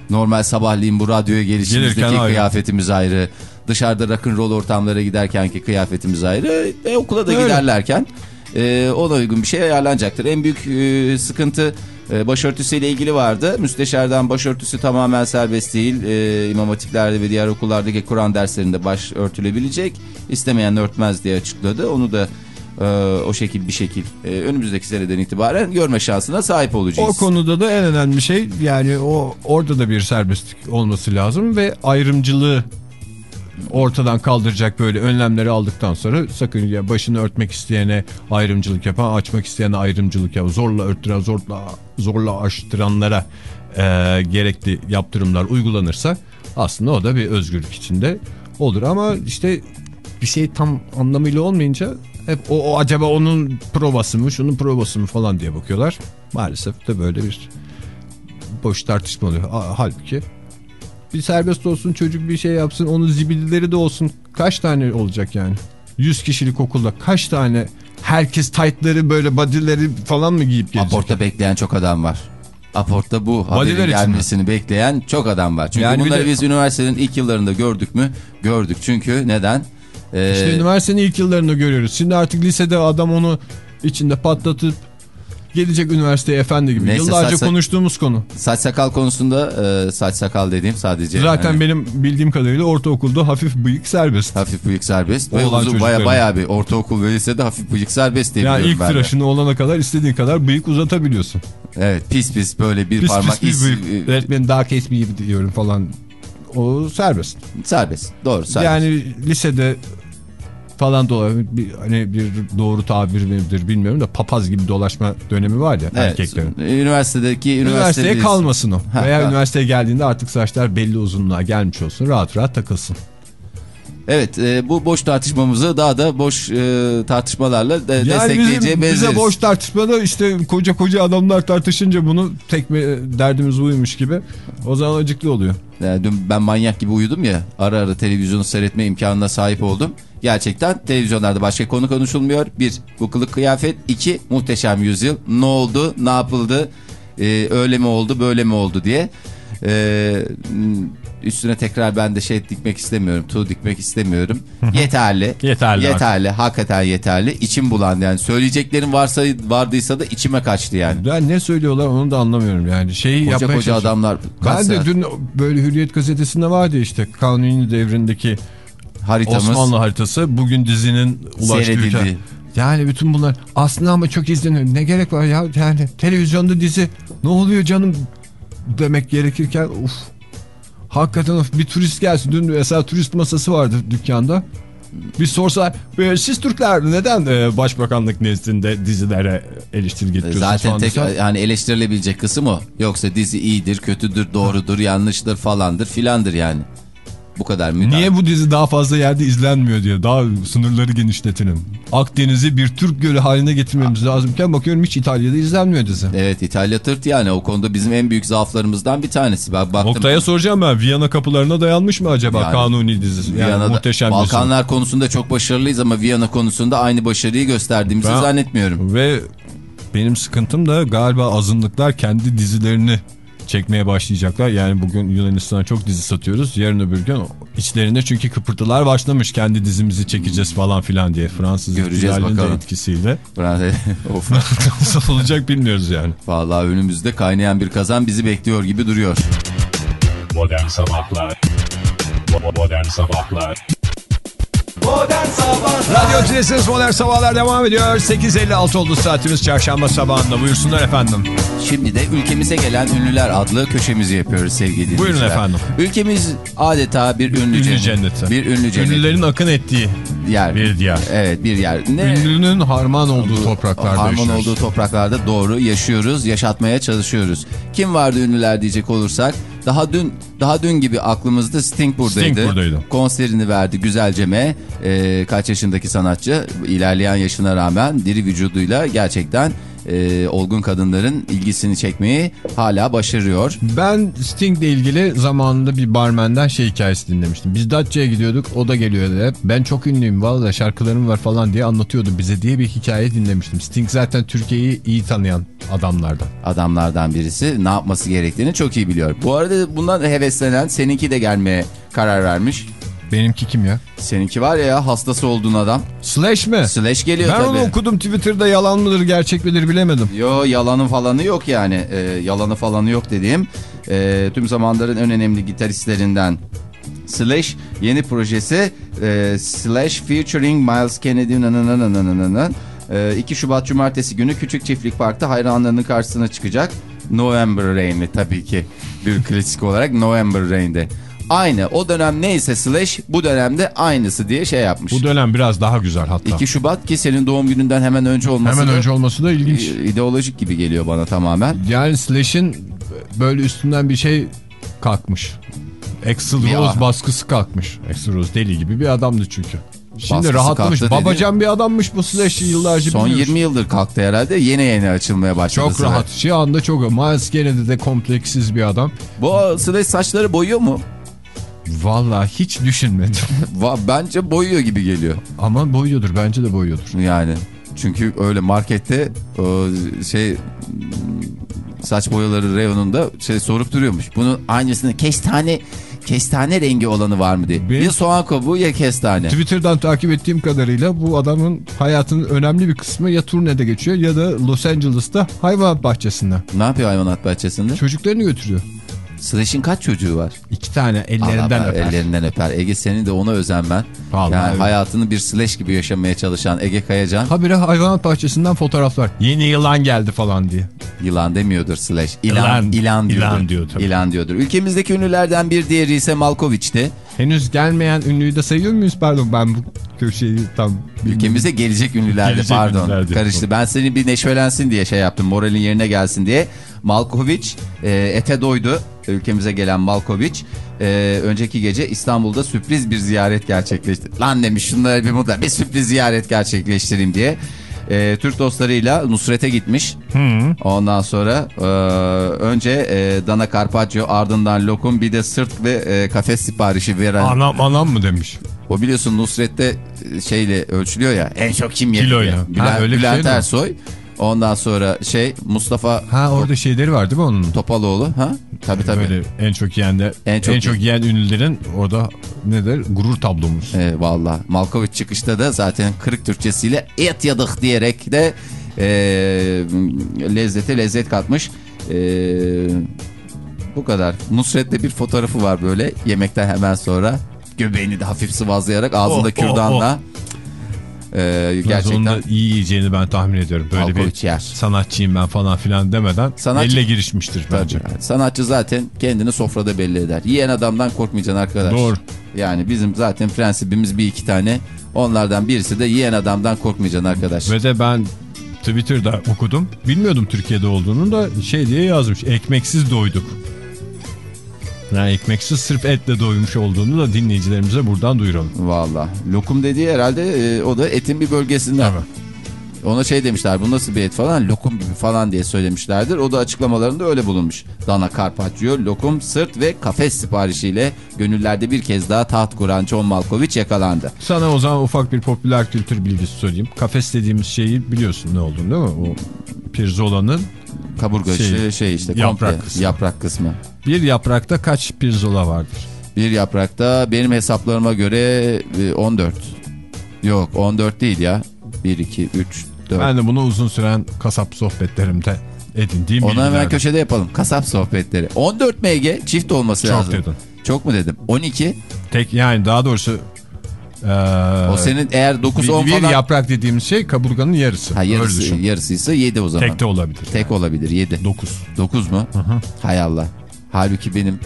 [SPEAKER 4] Normal sabahleyin bu radyoya gelişimizdeki
[SPEAKER 3] Gelirken ayrı.
[SPEAKER 4] kıyafetimiz ayrı. Dışarıda rock'n'roll ortamlara giderkenki kıyafetimiz ayrı. E, okula da
[SPEAKER 3] Öyle.
[SPEAKER 4] giderlerken e, ona uygun bir şey ayarlanacaktır. En büyük e, sıkıntı e, başörtüsüyle ilgili vardı. Müsteşardan başörtüsü tamamen serbest değil. E, İmam hatiplerde ve diğer okullardaki Kur'an derslerinde baş örtülebilecek. İstemeyen örtmez diye açıkladı. Onu da e, o şekil bir şekil e, önümüzdeki seneden itibaren görme şansına sahip olacağız.
[SPEAKER 3] O konuda da en önemli şey yani o orada da bir serbestlik olması lazım ve ayrımcılığı ortadan kaldıracak böyle önlemleri aldıktan sonra sakın ya başını örtmek isteyene ayrımcılık yapan, açmak isteyene ayrımcılık yapan, zorla örttüren, zorla zorla açtıranlara e, gerekli yaptırımlar uygulanırsa aslında o da bir özgürlük içinde olur ama işte bir şey tam anlamıyla olmayınca hep o, o acaba onun provası mı, şunun provası mı falan diye bakıyorlar. Maalesef de böyle bir boş tartışma oluyor. Ha- Halbuki bir serbest olsun çocuk bir şey yapsın onun zibilleri de olsun. Kaç tane olacak yani? 100 kişilik okulda kaç tane herkes taytları böyle bodyleri falan mı giyip gelecek?
[SPEAKER 4] Aportta bekleyen çok adam var. Aportta bu haberin
[SPEAKER 3] için mi?
[SPEAKER 4] gelmesini bekleyen çok adam var. Çünkü
[SPEAKER 3] Yani
[SPEAKER 4] bunları
[SPEAKER 3] de-
[SPEAKER 4] biz üniversitenin ilk yıllarında gördük mü? Gördük. Çünkü neden? Ee,
[SPEAKER 3] İşte üniversitenin ilk yıllarını görüyoruz. Şimdi artık lisede adam onu içinde patlatıp gelecek üniversiteye efendi gibi.
[SPEAKER 4] Neyse,
[SPEAKER 3] Yıllarca
[SPEAKER 4] saç-
[SPEAKER 3] konuştuğumuz konu.
[SPEAKER 4] Saç sakal konusunda e, saç sakal dediğim sadece
[SPEAKER 3] Zaten
[SPEAKER 4] hani
[SPEAKER 3] benim bildiğim kadarıyla ortaokulda hafif bıyık serbest.
[SPEAKER 4] hafif bıyık serbest ve uzun baya baya bir ortaokul ve lisede hafif bıyık serbest diye
[SPEAKER 3] Yani ilk
[SPEAKER 4] ben de.
[SPEAKER 3] tıraşını olana kadar istediğin kadar bıyık uzatabiliyorsun.
[SPEAKER 4] Evet pis pis böyle bir
[SPEAKER 3] Pis
[SPEAKER 4] parmak
[SPEAKER 3] pis
[SPEAKER 4] iz-
[SPEAKER 3] bıyık.
[SPEAKER 4] e,
[SPEAKER 3] Öğretmenin daha kesmeyeyim diyorum falan. O serbest.
[SPEAKER 4] serbest. Doğru serbest.
[SPEAKER 3] Yani lisede falan bir, hani bir doğru tabir midir bilmiyorum da papaz gibi dolaşma dönemi var ya
[SPEAKER 4] Evet,
[SPEAKER 3] erkeklerin.
[SPEAKER 4] Üniversitedeki
[SPEAKER 3] Üniversiteye
[SPEAKER 4] üniversitede
[SPEAKER 3] kalmasın o.
[SPEAKER 4] Ha,
[SPEAKER 3] Veya
[SPEAKER 4] ha.
[SPEAKER 3] üniversiteye geldiğinde artık saçlar belli uzunluğa gelmiş olsun. Rahat rahat takılsın.
[SPEAKER 4] Evet e, bu boş tartışmamızı daha da boş e, tartışmalarla de,
[SPEAKER 3] Yani
[SPEAKER 4] destekleyeceğe
[SPEAKER 3] bizim,
[SPEAKER 4] benzeriz.
[SPEAKER 3] bize boş tartışmada işte koca koca adamlar tartışınca bunu tek bir derdimiz buymuş gibi o zaman acıklı oluyor.
[SPEAKER 4] Yani dün ben manyak gibi uyudum ya ara ara televizyonu seyretme imkanına sahip oldum. Gerçekten televizyonlarda başka konu konuşulmuyor. Bir, bu kılık kıyafet. iki muhteşem yüzyıl. Ne oldu, ne yapıldı, ee, öyle mi oldu, böyle mi oldu diye. Ee, üstüne tekrar ben de şey dikmek istemiyorum, tuğ dikmek istemiyorum. Yeterli.
[SPEAKER 3] Yeterli
[SPEAKER 4] Yeterli, hakikaten yeterli. İçim bulandı yani. Söyleyeceklerim varsa vardıysa da içime kaçtı yani.
[SPEAKER 3] Ben ne söylüyorlar onu da anlamıyorum yani. Şeyi
[SPEAKER 4] Koca
[SPEAKER 3] yapmaya
[SPEAKER 4] koca adamlar.
[SPEAKER 3] Ben de dün böyle Hürriyet gazetesinde vardı işte Kanuni devrindeki
[SPEAKER 4] haritamız
[SPEAKER 3] Osmanlı haritası bugün dizinin ulaştığı ülke. Yani bütün bunlar aslında ama çok izleniyor. Ne gerek var ya yani televizyonda dizi ne oluyor canım demek gerekirken uf. Hakikaten bir turist gelsin. Dün mesela turist masası vardı dükkanda. Bir sorsa "E, siz Türkler neden e, başbakanlık nezdinde dizilere eleştiri getiriyorsunuz
[SPEAKER 4] Zaten tek yani eleştirilebilecek kısım o. Yoksa dizi iyidir, kötüdür, doğrudur, yanlıştır falandır filandır yani. Bu kadar müdahale.
[SPEAKER 3] Niye bu dizi daha fazla yerde izlenmiyor diye daha sınırları genişletelim. Akdeniz'i bir Türk gölü haline getirmemiz lazımken bakıyorum hiç İtalya'da izlenmiyor dizi.
[SPEAKER 4] Evet İtalya tırt yani o konuda bizim en büyük zaaflarımızdan bir tanesi. Ben baktım.
[SPEAKER 3] Oktay'a soracağım ben Viyana kapılarına dayanmış mı acaba
[SPEAKER 4] Yani,
[SPEAKER 3] Kanuni dizisi? Yani
[SPEAKER 4] Viyana'da-
[SPEAKER 3] muhteşem dizi.
[SPEAKER 4] Balkanlar konusunda çok başarılıyız ama Viyana konusunda aynı başarıyı gösterdiğimizi
[SPEAKER 3] Ben-
[SPEAKER 4] zannetmiyorum.
[SPEAKER 3] Ve benim sıkıntım da galiba azınlıklar kendi dizilerini çekmeye başlayacaklar. Yani bugün Yunanistan'a çok dizi satıyoruz. Yarın öbür gün içlerinde çünkü kıpırtılar başlamış. Kendi dizimizi çekeceğiz falan filan diye. Fransız ihtilalinin de
[SPEAKER 4] bakalım.
[SPEAKER 3] etkisiyle. Nasıl olacak bilmiyoruz yani.
[SPEAKER 4] Vallahi önümüzde kaynayan bir kazan bizi bekliyor gibi duruyor.
[SPEAKER 1] Modern Sabahlar Modern Sabahlar
[SPEAKER 2] Modern Sabahlar
[SPEAKER 3] Radyo Tülesi'niz Modern Sabahlar devam ediyor. 8.56 oldu saatimiz çarşamba sabahında. Buyursunlar efendim.
[SPEAKER 4] Şimdi de ülkemize gelen ünlüler adlı köşemizi yapıyoruz sevgili dinleyiciler.
[SPEAKER 3] Buyurun efendim.
[SPEAKER 4] Ülkemiz adeta bir ünlü,
[SPEAKER 3] Ünlü
[SPEAKER 4] cenneti.
[SPEAKER 3] cenneti.
[SPEAKER 4] Bir ünlü cenneti.
[SPEAKER 3] Ünlülerin akın ettiği
[SPEAKER 4] yer.
[SPEAKER 3] bir diyar.
[SPEAKER 4] Evet bir yer. Ne?
[SPEAKER 3] Ünlünün harman olduğu topraklarda
[SPEAKER 4] Harman
[SPEAKER 3] yaşıyoruz.
[SPEAKER 4] olduğu topraklarda doğru yaşıyoruz, yaşatmaya çalışıyoruz. Kim vardı ünlüler diyecek olursak daha dün daha dün gibi aklımızda Sting buradaydı.
[SPEAKER 3] Sting buradaydı.
[SPEAKER 4] Konserini verdi güzelceme. Ee, kaç yaşındaki sanatçı ilerleyen yaşına rağmen diri vücuduyla gerçekten e, olgun kadınların ilgisini çekmeyi hala başarıyor.
[SPEAKER 3] Ben Sting'le ilgili zamanında bir barmenden şey hikayesi dinlemiştim. Biz Datça'ya gidiyorduk o da geliyordu hep. Ben çok ünlüyüm valla şarkılarım var falan diye anlatıyordu bize diye bir hikaye dinlemiştim. Sting zaten Türkiye'yi iyi tanıyan adamlardan.
[SPEAKER 4] adamlardan birisi ne yapması gerektiğini çok iyi biliyor. Bu arada bundan heveslenen seninki de gelmeye karar vermiş.
[SPEAKER 3] Benimki kim ya?
[SPEAKER 4] Seninki var ya hastası olduğun adam.
[SPEAKER 3] Slash mi?
[SPEAKER 4] Slash geliyor
[SPEAKER 3] Ben
[SPEAKER 4] tabii.
[SPEAKER 3] onu okudum Twitter'da yalan mıdır gerçek midir bilemedim.
[SPEAKER 4] Yo yalanı falanı yok yani. Ee, yalanı falanı yok dediğim. Ee, tüm zamanların en önemli gitaristlerinden Slash yeni projesi e, Slash featuring Miles Kennedy nananananananan. Ee, 2 Şubat Cumartesi günü Küçük Çiftlik Park'ta hayranlarının karşısına çıkacak. November Rain'li tabii ki bir klasik olarak November Rain'de. Aynı o dönem neyse Slash bu dönemde aynısı diye şey yapmış.
[SPEAKER 3] Bu dönem biraz daha güzel hatta.
[SPEAKER 4] 2 Şubat ki senin doğum gününden hemen önce olması
[SPEAKER 3] Hemen
[SPEAKER 4] da
[SPEAKER 3] önce olması da ilginç.
[SPEAKER 4] ideolojik gibi geliyor bana tamamen.
[SPEAKER 3] Yani Slash'in böyle üstünden bir şey kalkmış. Axl Rose
[SPEAKER 4] ah.
[SPEAKER 3] baskısı kalkmış. Axl Rose deli gibi bir adamdı çünkü. Şimdi
[SPEAKER 4] Baskısı
[SPEAKER 3] rahatlamış.
[SPEAKER 4] dedi.
[SPEAKER 3] Babacan bir adammış bu Slash yıllarca
[SPEAKER 4] Son
[SPEAKER 3] biliyoruz.
[SPEAKER 4] 20 yıldır kalktı herhalde. Yeni yeni açılmaya başladı.
[SPEAKER 3] Çok
[SPEAKER 4] sıra.
[SPEAKER 3] rahat. Şu anda çok. Miles Kennedy de kompleksiz bir adam.
[SPEAKER 4] Bu Slash saçları boyuyor mu?
[SPEAKER 3] Vallahi hiç düşünmedim.
[SPEAKER 4] Bence boyuyor gibi geliyor.
[SPEAKER 3] Ama boyuyordur. Bence de boyuyordur.
[SPEAKER 4] Yani. Çünkü öyle markette o şey saç boyaları reyonunda şey sorup duruyormuş. Bunun aynısını kestane kestane rengi olanı var mı diye.
[SPEAKER 3] Benim-
[SPEAKER 4] Ya soğan kabuğu ya kestane.
[SPEAKER 3] Twitter'dan takip ettiğim kadarıyla bu adamın hayatının önemli bir kısmı ya turnede geçiyor ya da Los Angeles'ta hayvan bahçesinde.
[SPEAKER 4] Ne yapıyor hayvanat bahçesinde?
[SPEAKER 3] Çocuklarını götürüyor.
[SPEAKER 4] Slash'in kaç çocuğu var?
[SPEAKER 3] İki tane ellerinden
[SPEAKER 4] Allah,
[SPEAKER 3] öper.
[SPEAKER 4] Ellerinden öper. Ege senin de ona özenmen.
[SPEAKER 3] Vallahi
[SPEAKER 4] yani
[SPEAKER 3] evet.
[SPEAKER 4] hayatını bir Slash gibi yaşamaya çalışan Ege Kayacan.
[SPEAKER 3] Habire hayvanat bahçesinden fotoğraflar. Yeni yılan geldi falan diye.
[SPEAKER 4] Yılan demiyordur slash. İlan,
[SPEAKER 3] İlan-
[SPEAKER 4] ilan, diyordur.
[SPEAKER 3] ilan diyor tabii.
[SPEAKER 4] İlan diyordur. Ülkemizdeki ünlülerden bir diğeri ise Malkoviç'ti.
[SPEAKER 3] Henüz gelmeyen ünlüyü de sayıyor muyuz? Pardon ben bu köşeyi tam.
[SPEAKER 4] Ülkemize gelecek ünlülerdi
[SPEAKER 3] Gelecek
[SPEAKER 4] pardon.
[SPEAKER 3] ünlüler diyor.
[SPEAKER 4] Karıştı. Ben seni bir neşvelensin diye şey yaptım. Moralin yerine gelsin diye. Malkoviç e, ete doydu. Ülkemize gelen Malkoviç. e, önceki gece İstanbul'da sürpriz bir ziyaret gerçekleşti. Lan demiş şunlara bir muda bir sürpriz ziyaret gerçekleştireyim diye. E, Türk dostlarıyla Nusret'e gitmiş. Ondan sonra e, önce e, Dana Carpaccio ardından lokum bir de sırt ve e, kafes siparişi veren.
[SPEAKER 3] Anam anam mı demiş?
[SPEAKER 4] O biliyorsun Nusret'te e, şeyle ölçülüyor ya. En çok kim yedi
[SPEAKER 3] Kiloyla.
[SPEAKER 4] diye.
[SPEAKER 3] Ha,
[SPEAKER 4] Bülent,
[SPEAKER 3] öyle bir
[SPEAKER 4] Bülent
[SPEAKER 3] şey mi?
[SPEAKER 4] Ondan sonra şey Mustafa
[SPEAKER 3] Ha orada şeyleri var değil mi onun?
[SPEAKER 4] Topaloğlu. Ha? Tabii tabii.
[SPEAKER 3] Böyle en çok yiyen de
[SPEAKER 4] En
[SPEAKER 3] en
[SPEAKER 4] çok
[SPEAKER 3] çok, yiyen ünlülerin orada nedir? Gurur tablomuz.
[SPEAKER 4] E, Valla Malkoviç çıkışta da zaten kırık Türkçesiyle et yadık diyerek de e, lezzete lezzet katmış. E, bu kadar. Nusret'te bir fotoğrafı var böyle yemekten hemen sonra. Göbeğini de hafif sıvazlayarak ağzında
[SPEAKER 3] Oh, oh,
[SPEAKER 4] kürdanla. E,
[SPEAKER 3] Gerçekten.
[SPEAKER 4] gerçekten
[SPEAKER 3] Onu da iyi yiyeceğini ben tahmin ediyorum. Böyle
[SPEAKER 4] Malkoviç
[SPEAKER 3] bir
[SPEAKER 4] yer.
[SPEAKER 3] sanatçıyım ben falan filan demeden
[SPEAKER 4] Sanatçı-
[SPEAKER 3] elle girişmiştir bence.
[SPEAKER 4] Tabii. Sanatçı zaten kendini sofrada belli eder. Yiyen adamdan korkmayacaksın arkadaş.
[SPEAKER 3] Doğru.
[SPEAKER 4] Yani bizim zaten prensibimiz bir iki tane. Onlardan birisi de yiyen adamdan korkmayacaksın arkadaş.
[SPEAKER 3] Ve de ben Twitter'da okudum. Bilmiyordum Türkiye'de olduğunu da şey diye yazmış. Ekmeksiz doyduk. Yani ekmeksiz sırf etle doymuş olduğunu da dinleyicilerimize buradan duyuralım.
[SPEAKER 4] Valla. Lokum dediği herhalde e, o da etin bir bölgesinden.
[SPEAKER 3] Evet.
[SPEAKER 4] Ona şey demişler bu nasıl bir et falan lokum gibi falan diye söylemişlerdir. O da açıklamalarında öyle bulunmuş. Dana Carpaccio, lokum, sırt ve kafes siparişiyle gönüllerde bir kez daha taht kuran John Malkovich yakalandı.
[SPEAKER 3] Sana o zaman ufak bir popüler kültür bilgisi söyleyeyim. Kafes dediğimiz şeyi biliyorsun ne olduğunu değil mi? O pirzola'nın
[SPEAKER 4] Kaburga
[SPEAKER 3] Şey,
[SPEAKER 4] şey, şey işte
[SPEAKER 3] yaprak
[SPEAKER 4] komple,
[SPEAKER 3] kısmı.
[SPEAKER 4] yaprak kısmı.
[SPEAKER 3] bir yaprakta kaç pirzola vardır?
[SPEAKER 4] Bir yaprakta benim hesaplarıma göre e, 14. Yok 14 değil ya. 1, 2, 3, 4.
[SPEAKER 3] Ben de bunu uzun süren kasap sohbetlerimde edindiğim
[SPEAKER 4] Onu hemen
[SPEAKER 3] bilgilerden.
[SPEAKER 4] köşede yapalım. Kasap sohbetleri. 14 MG çift olması
[SPEAKER 3] Çok
[SPEAKER 4] lazım.
[SPEAKER 3] dedin.
[SPEAKER 4] Çok mu dedim? 12.
[SPEAKER 3] Tek yani daha doğrusu eee,
[SPEAKER 4] O senin eğer 9
[SPEAKER 3] bir,
[SPEAKER 4] 10
[SPEAKER 3] bir
[SPEAKER 4] falan.
[SPEAKER 3] yaprak dediğimiz şey kaburganın yarısı.
[SPEAKER 4] Ha, yarısı, yarısıysa 7 o zaman.
[SPEAKER 3] Tek de olabilir.
[SPEAKER 4] Tek olabilir 7.
[SPEAKER 3] 9.
[SPEAKER 4] 9 mu? Hay Allah. Halbuki benim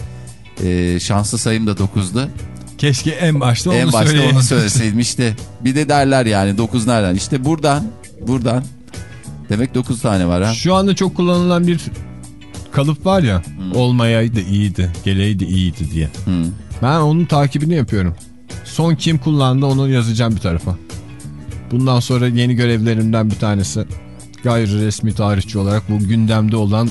[SPEAKER 4] e, şanslı sayım da 9'du.
[SPEAKER 3] Keşke en başta onu
[SPEAKER 4] En başta
[SPEAKER 3] söyleyeyim.
[SPEAKER 4] onu söyleseydim işte. Bir de derler yani 9 nereden? İşte buradan. Buradan. Demek 9 tane var ha.
[SPEAKER 3] Şu anda çok kullanılan bir kalıp var ya. Olmayaydı iyiydi, geleydi iyiydi diye.
[SPEAKER 4] Hı.
[SPEAKER 3] Ben onun takibini yapıyorum. Son kim kullandı onu yazacağım bir tarafa. Bundan sonra yeni görevlerimden bir tanesi gayri resmi tarihçi olarak bu gündemde olan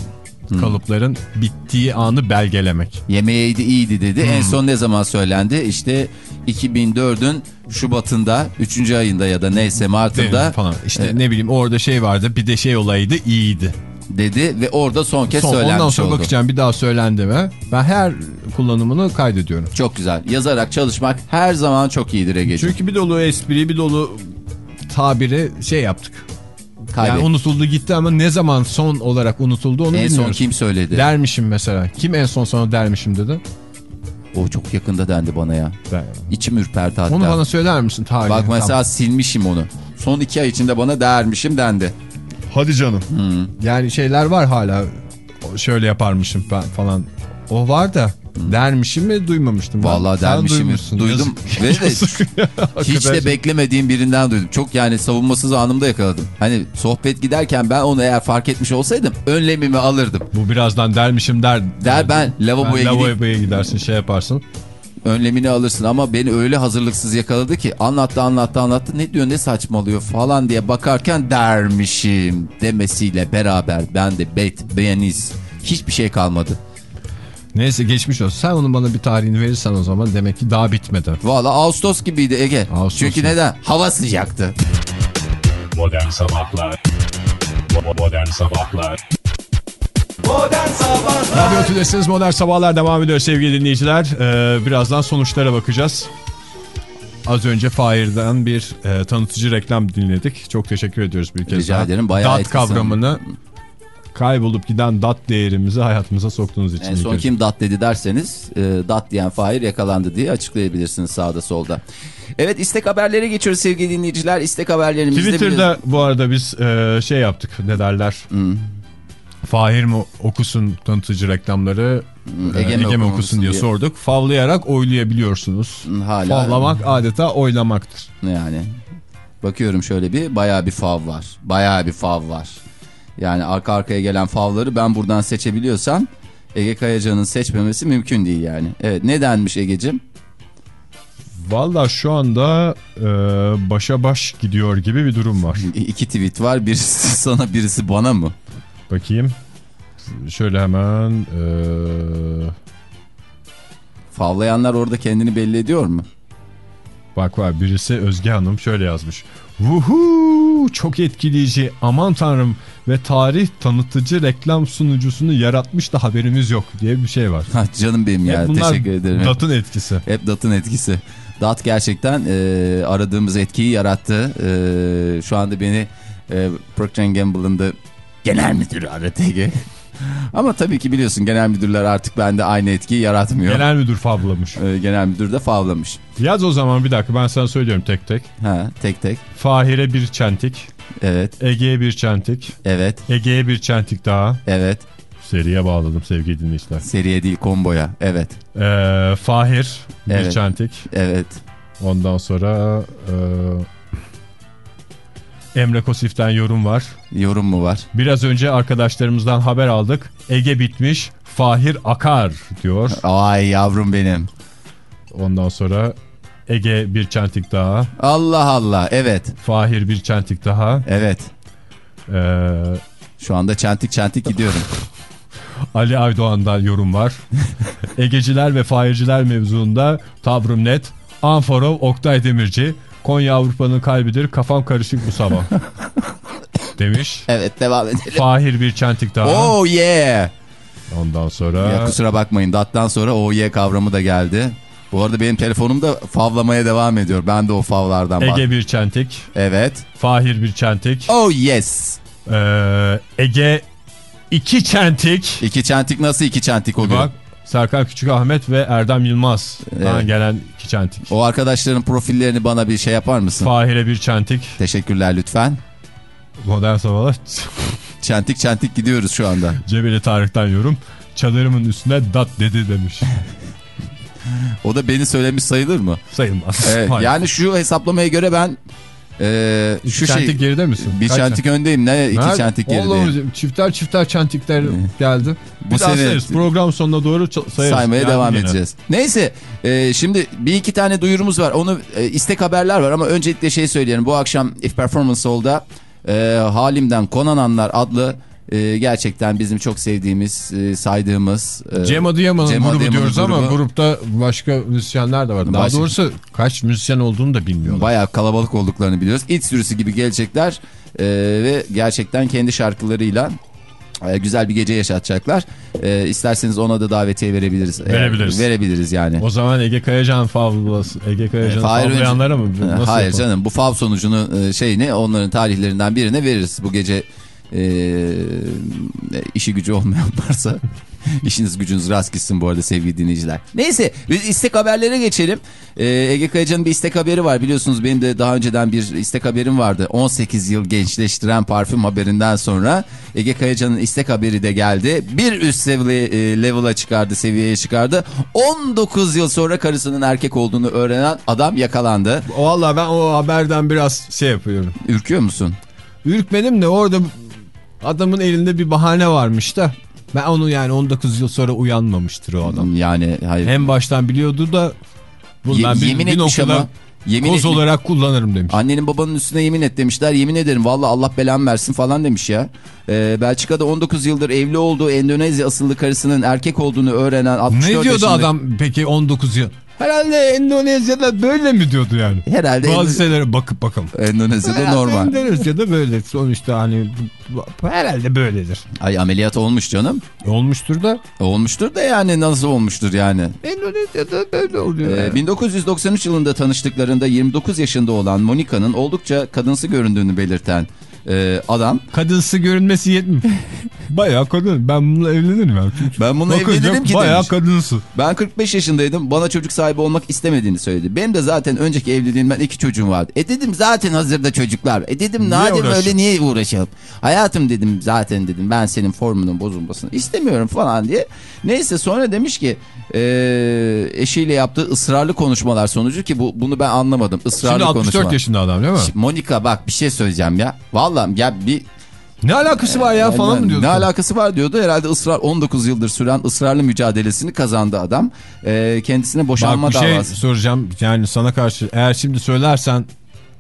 [SPEAKER 3] kalıpların bittiği anı belgelemek.
[SPEAKER 4] Yemeğiydi iyiydi dedi.
[SPEAKER 3] Hmm.
[SPEAKER 4] En son ne zaman söylendi? İşte 2004'ün Şubat'ında, 3. ayında ya da neyse Mart'ında
[SPEAKER 3] falan. İşte
[SPEAKER 4] Evet.
[SPEAKER 3] ne bileyim orada şey vardı bir de şey olaydı iyiydi.
[SPEAKER 4] Dedi ve orada son kez
[SPEAKER 3] Son,
[SPEAKER 4] söylenmiş
[SPEAKER 3] ondan sonra
[SPEAKER 4] oldu.
[SPEAKER 3] bakacağım bir daha söylendi mi? Ben her kullanımını kaydediyorum.
[SPEAKER 4] Çok güzel. Yazarak çalışmak her zaman çok iyidir Ege'ciğim.
[SPEAKER 3] Çünkü bir dolu espri bir dolu tabiri şey yaptık.
[SPEAKER 4] Kaybet.
[SPEAKER 3] Yani unutuldu gitti ama ne zaman son olarak unutuldu onu
[SPEAKER 4] en son
[SPEAKER 3] bilmiyoruz.
[SPEAKER 4] kim söyledi?
[SPEAKER 3] Dermişim mesela. Kim en son sana dermişim dedi.
[SPEAKER 4] O çok yakında dendi bana ya.
[SPEAKER 3] Der.
[SPEAKER 4] İçim ürperdi hatta.
[SPEAKER 3] Onu bana söyler misin tarihini?
[SPEAKER 4] Bak mesela
[SPEAKER 3] Tamam.
[SPEAKER 4] silmişim onu. Son iki ay içinde bana dermişim dendi.
[SPEAKER 3] Hadi canım. Yani şeyler var hala. Şöyle yaparmışım ben falan. O var da dermişim mi duymamıştım. Ben.
[SPEAKER 4] Vallahi
[SPEAKER 3] Sen
[SPEAKER 4] dermişim. Duydum.
[SPEAKER 3] Yazık.
[SPEAKER 4] Ve de
[SPEAKER 3] Yazık
[SPEAKER 4] Hiç de beklemediğim birinden duydum. Çok yani savunmasız anımda yakaladım. Hani sohbet giderken ben onu eğer fark etmiş olsaydım önlemimi alırdım.
[SPEAKER 3] Bu birazdan dermişim der.
[SPEAKER 4] Der ben lavaboya
[SPEAKER 3] Ben
[SPEAKER 4] gideyim.
[SPEAKER 3] lavaboya gidersin şey yaparsın.
[SPEAKER 4] Önlemini alırsın ama beni öyle hazırlıksız yakaladı ki anlattı anlattı anlattı ne diyor ne saçmalıyor falan diye bakarken dermişim demesiyle beraber ben de bet beğeniz hiçbir şey kalmadı.
[SPEAKER 3] Neyse geçmiş olsun. Sen onun bana bir tarihini verirsen o zaman demek ki daha bitmedi.
[SPEAKER 4] Valla Ağustos gibiydi Ege.
[SPEAKER 3] Ağustos
[SPEAKER 4] Çünkü neden? Hava sıcaktı.
[SPEAKER 1] Modern Sabahlar Modern Sabahlar
[SPEAKER 2] Modern Sabahlar
[SPEAKER 3] Radyo Tülesi'niz Modern Sabahlar devam ediyor sevgili dinleyiciler. Ee, birazdan sonuçlara bakacağız. Az önce Fahir'den bir e, tanıtıcı reklam dinledik. Çok teşekkür ediyoruz bir kez
[SPEAKER 4] Rica
[SPEAKER 3] daha.
[SPEAKER 4] ederim, bayağı
[SPEAKER 3] DAT kavramını kaybolup giden DAT değerimizi hayatımıza soktuğunuz için.
[SPEAKER 4] En son kim dat dedi derseniz e, dat diyen Fahir yakalandı diye açıklayabilirsiniz sağda solda. Evet istek haberlere geçiyoruz sevgili dinleyiciler. İstek haberlerimizde
[SPEAKER 3] Twitter'da bu arada biz e, şey yaptık ne derler. Fahir mi okusun tanıtıcı reklamları
[SPEAKER 4] Ege
[SPEAKER 3] Ege, mi
[SPEAKER 4] okumasın
[SPEAKER 3] okusun diye,
[SPEAKER 4] diye.
[SPEAKER 3] sorduk. Favlayarak oylayabiliyorsunuz.
[SPEAKER 4] Hala
[SPEAKER 3] Favlamak adeta oylamaktır.
[SPEAKER 4] yani. Bakıyorum şöyle bir bayağı bir fav var. Bayağı bir fav var. Yani arka arkaya gelen favları ben buradan seçebiliyorsam Ege Kayacan'ın seçmemesi mümkün değil yani. Evet nedenmiş Ege'cim?
[SPEAKER 3] Valla şu anda e, başa baş gidiyor gibi bir durum var.
[SPEAKER 4] İki tweet var birisi sana birisi bana mı?
[SPEAKER 3] Bakayım. Şöyle hemen e,
[SPEAKER 4] Favlayanlar orada kendini belli ediyor mu?
[SPEAKER 3] bak var birisi Özge Hanım şöyle yazmış. Vuhu çok etkileyici aman tanrım ve tarih tanıtıcı reklam sunucusunu yaratmış da haberimiz yok diye bir şey var.
[SPEAKER 4] Ha, canım benim ya
[SPEAKER 3] Hep
[SPEAKER 4] teşekkür ederim.
[SPEAKER 3] Datın etkisi.
[SPEAKER 4] Hep DAT'ın etkisi. DAT gerçekten e, aradığımız etkiyi yarattı. E, şu anda beni e, Procter Gamble'ın da genel müdürü aradı Ege. Ama tabii ki biliyorsun genel müdürler artık bende aynı etkiyi yaratmıyor. Genel,
[SPEAKER 3] müdür favlamış.
[SPEAKER 4] e, genel müdür de favlamış.
[SPEAKER 3] Yaz o zaman bir dakika ben sana söylüyorum tek tek.
[SPEAKER 4] Ha, tek tek.
[SPEAKER 3] Fahir'e bir çentik.
[SPEAKER 4] Evet,
[SPEAKER 3] Ege'ye bir çentik.
[SPEAKER 4] evet,
[SPEAKER 3] Ege'ye bir çentik daha.
[SPEAKER 4] evet.
[SPEAKER 3] Seriye bağladım sevgili dinleyiciler.
[SPEAKER 4] Seriye değil komboya. Evet,
[SPEAKER 3] Ee, Fahir bir
[SPEAKER 4] Evet.
[SPEAKER 3] çentik.
[SPEAKER 4] evet.
[SPEAKER 3] Ondan sonra e, Emre Kosif'ten yorum var.
[SPEAKER 4] Yorum mu var?
[SPEAKER 3] Biraz önce arkadaşlarımızdan haber aldık. Ege bitmiş, Fahir akar diyor.
[SPEAKER 4] Ay yavrum benim.
[SPEAKER 3] Ondan sonra Ege bir çentik daha.
[SPEAKER 4] Allah Allah. Evet,
[SPEAKER 3] Fahir bir çentik daha.
[SPEAKER 4] evet.
[SPEAKER 3] Ee,
[SPEAKER 4] Şu anda çentik çentik gidiyorum.
[SPEAKER 3] Ali Aydoğan'dan yorum var. Egeciler ve Fahirciler mevzuunda tavrım net. Anforov Oktay Demirci. Konya Avrupa'nın kalbidir. Kafam karışık bu sabah. Demiş.
[SPEAKER 4] Evet, devam edelim.
[SPEAKER 3] Fahir bir çentik daha.
[SPEAKER 4] Oh yeah.
[SPEAKER 3] Ondan sonra
[SPEAKER 4] Ya kusura bakmayın dattan sonra OY kavramı da geldi. Bu arada benim telefonum da favlamaya devam ediyor. Ben de o favlardan.
[SPEAKER 3] Ege bir çentik.
[SPEAKER 4] Evet.
[SPEAKER 3] Fahir bir çentik.
[SPEAKER 4] Oh yes.
[SPEAKER 3] Ee, Ege iki çentik.
[SPEAKER 4] İki çentik nasıl iki çentik oluyor?
[SPEAKER 3] Bak Serkan Küçük Ahmet ve Erdem Yılmaz'dan
[SPEAKER 4] Evet.
[SPEAKER 3] gelen iki çentik.
[SPEAKER 4] O arkadaşların profillerini bana bir şey yapar mısın?
[SPEAKER 3] Fahir'e bir çentik.
[SPEAKER 4] Teşekkürler lütfen.
[SPEAKER 3] Modern Sabahlar.
[SPEAKER 4] Çentik çentik gidiyoruz şu anda.
[SPEAKER 3] Cebeli Tarık'tan yorum. Çadırımın üstüne dat dedi demiş.
[SPEAKER 4] O da beni söylemiş sayılır mı?
[SPEAKER 3] Sayılmaz.
[SPEAKER 4] Evet,
[SPEAKER 3] Hayır.
[SPEAKER 4] yani şu hesaplamaya göre ben e,
[SPEAKER 3] İki
[SPEAKER 4] şu
[SPEAKER 3] çentik
[SPEAKER 4] şey
[SPEAKER 3] geride misin?
[SPEAKER 4] bir
[SPEAKER 3] Kaç
[SPEAKER 4] çentik öndeyim ne iki
[SPEAKER 3] Nerede?
[SPEAKER 4] çentik gerideyim.
[SPEAKER 3] Allah'ım, çifter çifter çentikler geldi.
[SPEAKER 4] Bu sene-
[SPEAKER 3] sayarız. Program sonuna doğru sayarız.
[SPEAKER 4] Saymaya
[SPEAKER 3] Yani
[SPEAKER 4] devam
[SPEAKER 3] yine.
[SPEAKER 4] edeceğiz. Neyse e, şimdi bir iki tane duyurumuz var. Onu e, istek haberler var ama öncelikle şey söyleyelim. Bu akşam If Performance Hall'da e, Halim'den Konananlar adlı e, gerçekten bizim çok sevdiğimiz, e, saydığımız. e,
[SPEAKER 3] Cem Adıyaman'ın grubu
[SPEAKER 4] Adıyaman'ın
[SPEAKER 3] diyoruz ama
[SPEAKER 4] grubu.
[SPEAKER 3] grupta başka müzisyenler de var. Daha
[SPEAKER 4] Başka-
[SPEAKER 3] doğrusu kaç müzisyen olduğunu da bilmiyorlar.
[SPEAKER 4] Bayağı kalabalık olduklarını biliyoruz. İç sürüsü gibi gelecekler e, ve gerçekten kendi şarkılarıyla e, güzel bir gece yaşatacaklar. E, isterseniz ona da davetiye verebiliriz. E,
[SPEAKER 3] Verebiliriz.
[SPEAKER 4] verebiliriz yani.
[SPEAKER 3] O zaman Ege Kayacan favlası, Ege Kayacan'ı
[SPEAKER 4] Hayır,
[SPEAKER 3] favlayanlara mı? Nasıl
[SPEAKER 4] Hayır
[SPEAKER 3] yapalım?
[SPEAKER 4] canım bu fav sonucunu şeyini onların tarihlerinden birine veririz. Bu gece e, işi gücü olmayan varsa işiniz gücünüz rast gitsin bu arada sevgili dinleyiciler. Neyse biz istek haberlere geçelim. E, Ege Kayacan'ın bir istek haberi var. Biliyorsunuz benim de daha önceden bir istek haberim vardı. 18 yıl gençleştiren parfüm haberinden sonra Ege Kayacan'ın istek haberi de geldi. Bir üst level'e, e, level'a çıkardı, seviyeye çıkardı. 19 yıl sonra karısının erkek olduğunu öğrenen adam yakalandı.
[SPEAKER 3] Valla ben o haberden biraz şey yapıyorum.
[SPEAKER 4] Ürküyor musun?
[SPEAKER 3] Ürkmedim de orada adamın elinde bir bahane varmış da. Ben onu yani 19 yıl sonra uyanmamıştır o adam.
[SPEAKER 4] Yani hayır.
[SPEAKER 3] En baştan biliyordu da bunu
[SPEAKER 4] Ye-
[SPEAKER 3] ben bir,
[SPEAKER 4] yemin
[SPEAKER 3] bir noktada
[SPEAKER 4] ama. Yemin
[SPEAKER 3] koz
[SPEAKER 4] etmiş.
[SPEAKER 3] olarak kullanırım demiş.
[SPEAKER 4] Annenin babanın üstüne yemin et demişler. Yemin ederim valla Allah belamı versin falan demiş ya. Ee, Belçika'da 19 yıldır evli olduğu Endonezya asıllı karısının erkek olduğunu öğrenen 64
[SPEAKER 3] Ne diyordu
[SPEAKER 4] yaşında-
[SPEAKER 3] adam peki 19 yıl? Herhalde Endonezya'da böyle mi diyordu yani?
[SPEAKER 4] Herhalde
[SPEAKER 3] Bazı
[SPEAKER 4] Endo-
[SPEAKER 3] şeylere bakıp bakalım.
[SPEAKER 4] Endonezya'da
[SPEAKER 3] Herhalde
[SPEAKER 4] normal.
[SPEAKER 3] Endonezya'da böyle sonuçta hani herhalde böyledir.
[SPEAKER 4] Ay ameliyat olmuş canım.
[SPEAKER 3] Olmuştur da
[SPEAKER 4] Olmuştur da yani nasıl olmuştur yani.
[SPEAKER 3] Endonezya'da böyle oluyor.
[SPEAKER 4] Ee, 1993 yılında tanıştıklarında 29 yaşında olan Monika'nın oldukça kadınsı göründüğünü belirten e, adam
[SPEAKER 3] Kadınsı görünmesi yetmiyor. Bayağı kadın. Ben bununla evlenirim ya. Çünkü
[SPEAKER 4] Ben bununla
[SPEAKER 3] bakınca
[SPEAKER 4] evlenirim ki
[SPEAKER 3] Bayağı
[SPEAKER 4] demiş.
[SPEAKER 3] kadınsın.
[SPEAKER 4] Ben 45 yaşındaydım. Bana çocuk sahibi olmak istemediğini söyledi. Benim de zaten önceki evliliğimden iki çocuğum vardı. E dedim zaten hazırda çocuklar. E dedim
[SPEAKER 3] Niye uğraşıyorsun?
[SPEAKER 4] öyle niye uğraşalım? Hayatım dedim zaten dedim ben senin formunun bozulmasını istemiyorum falan diye. Neyse sonra demiş ki e, eşiyle yaptığı ısrarlı konuşmalar sonucu ki bu bunu ben anlamadım. Israrlı
[SPEAKER 3] Şimdi 64
[SPEAKER 4] konuşma.
[SPEAKER 3] yaşında adam değil mi?
[SPEAKER 4] Monika bak bir şey söyleyeceğim ya. Vallahi ya bir
[SPEAKER 3] Ne alakası var ya falan mı
[SPEAKER 4] ne,
[SPEAKER 3] diyorsun?
[SPEAKER 4] ne alakası var diyordu. Herhalde ısrar 19 yıldır süren ısrarlı mücadelesini kazandı adam. Ee, kendisine boşanma
[SPEAKER 3] Bak bir şey
[SPEAKER 4] davası.
[SPEAKER 3] soracağım yani sana karşı eğer şimdi söylersen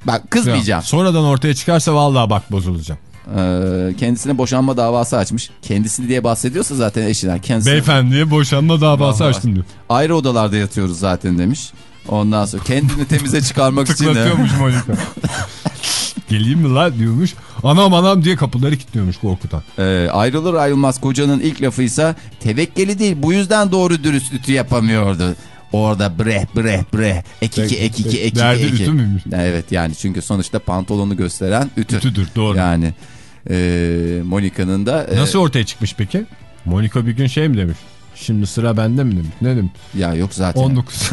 [SPEAKER 4] Bak kızmayacağım.
[SPEAKER 3] sonradan ortaya çıkarsa vallahi bak bozulacağım.
[SPEAKER 4] Ee, kendisine boşanma davası açmış. Kendisi diye bahsediyorsa zaten eşinden. Kendisi
[SPEAKER 3] Beyefendiye boşanma davası
[SPEAKER 4] Vallahi.
[SPEAKER 3] açtım diyor.
[SPEAKER 4] ayrı odalarda yatıyoruz zaten demiş. Ondan sonra kendini temize çıkarmak için de
[SPEAKER 3] Tıklatıyormuş Monika. Geleyim mi lan diyormuş. Anam anam diye kapıları kilitliyormuş korkutan.
[SPEAKER 4] Ee, ayrılır ayrılmaz kocanın ilk lafıysa tevekkeli değil bu yüzden doğru dürüst ütü yapamıyordu. Orada breh breh breh ek iki ek iki ek iki
[SPEAKER 3] Derdi
[SPEAKER 4] ek iki.
[SPEAKER 3] ütü müymüş?
[SPEAKER 4] Evet yani çünkü sonuçta pantolonu gösteren ütü.
[SPEAKER 3] Ütüdür doğru.
[SPEAKER 4] Yani e, Monika'nın da e,
[SPEAKER 3] Nasıl ortaya çıkmış peki? Monika bir gün şey mi demiş? Şimdi sıra bende mi demiş? Ne demiş?
[SPEAKER 4] ya yok zaten
[SPEAKER 3] 19.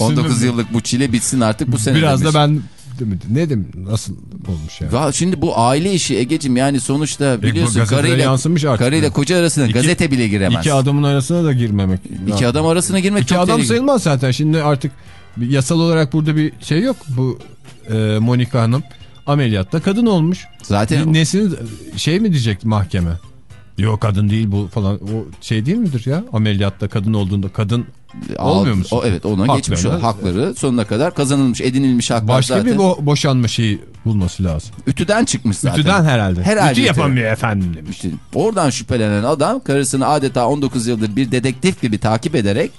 [SPEAKER 4] 19
[SPEAKER 3] Şimdi-
[SPEAKER 4] yıllık bu çile bitsin artık bu sene
[SPEAKER 3] Biraz
[SPEAKER 4] demiş.
[SPEAKER 3] da ben demedi. Ne dedim? Nasıl olmuş yani?
[SPEAKER 4] Ya şimdi bu aile işi Egeciğim yani sonuçta biliyorsun
[SPEAKER 3] E,
[SPEAKER 4] karıyla, karıyla koca arasında
[SPEAKER 3] İki-
[SPEAKER 4] gazete bile giremez.
[SPEAKER 3] İki adamın arasına da girmemek.
[SPEAKER 4] İki adam arasına girmek
[SPEAKER 3] İki
[SPEAKER 4] çok
[SPEAKER 3] adam sayılmaz zaten. Şimdi artık yasal olarak burada bir şey yok. Bu e, Monika Hanım ameliyatta kadın olmuş.
[SPEAKER 4] Zaten
[SPEAKER 3] Nesini şey mi diyecek mahkeme? Yok kadın değil bu falan. O şey değil midir ya? Ameliyatta kadın olduğunda kadın olmuyor musun?
[SPEAKER 4] O, evet ona
[SPEAKER 3] Haklarını-
[SPEAKER 4] geçmiş o hakları sonuna kadar kazanılmış edinilmiş haklar
[SPEAKER 3] başka
[SPEAKER 4] zaten.
[SPEAKER 3] bir bo boşanma şeyi bulması lazım.
[SPEAKER 4] Ütüden çıkmış zaten.
[SPEAKER 3] Ütüden herhalde.
[SPEAKER 4] Herhalde
[SPEAKER 3] Ütü yapamıyor efendim demiş.
[SPEAKER 4] İşte oradan şüphelenen adam karısını adeta 19 yıldır bir dedektif gibi takip ederek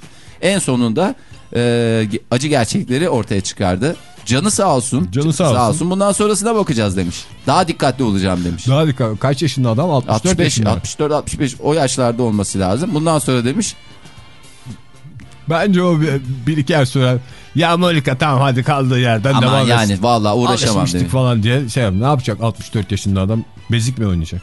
[SPEAKER 4] en sonunda e, acı gerçekleri ortaya çıkardı. Canı sağ olsun.
[SPEAKER 3] Canı sağ olsun.
[SPEAKER 4] Bundan sonrasına bakacağız demiş. Daha dikkatli olacağım demiş.
[SPEAKER 3] Daha dikkat. Kaç yaşında adam? 64
[SPEAKER 4] 65,
[SPEAKER 3] yaşında.
[SPEAKER 4] 64, 65 o yaşlarda olması lazım. Bundan sonra demiş
[SPEAKER 3] Bence o bir, bir iki yer söyler. Ya Monika tamam hadi kaldığı yerden
[SPEAKER 4] ama
[SPEAKER 3] devam
[SPEAKER 4] yani
[SPEAKER 3] etsin.
[SPEAKER 4] vallahi uğraşamam
[SPEAKER 3] Alışmıştık
[SPEAKER 4] demiş.
[SPEAKER 3] falan diye şey. Ne yapacak 64 yaşında adam? Bezik mi oynayacak?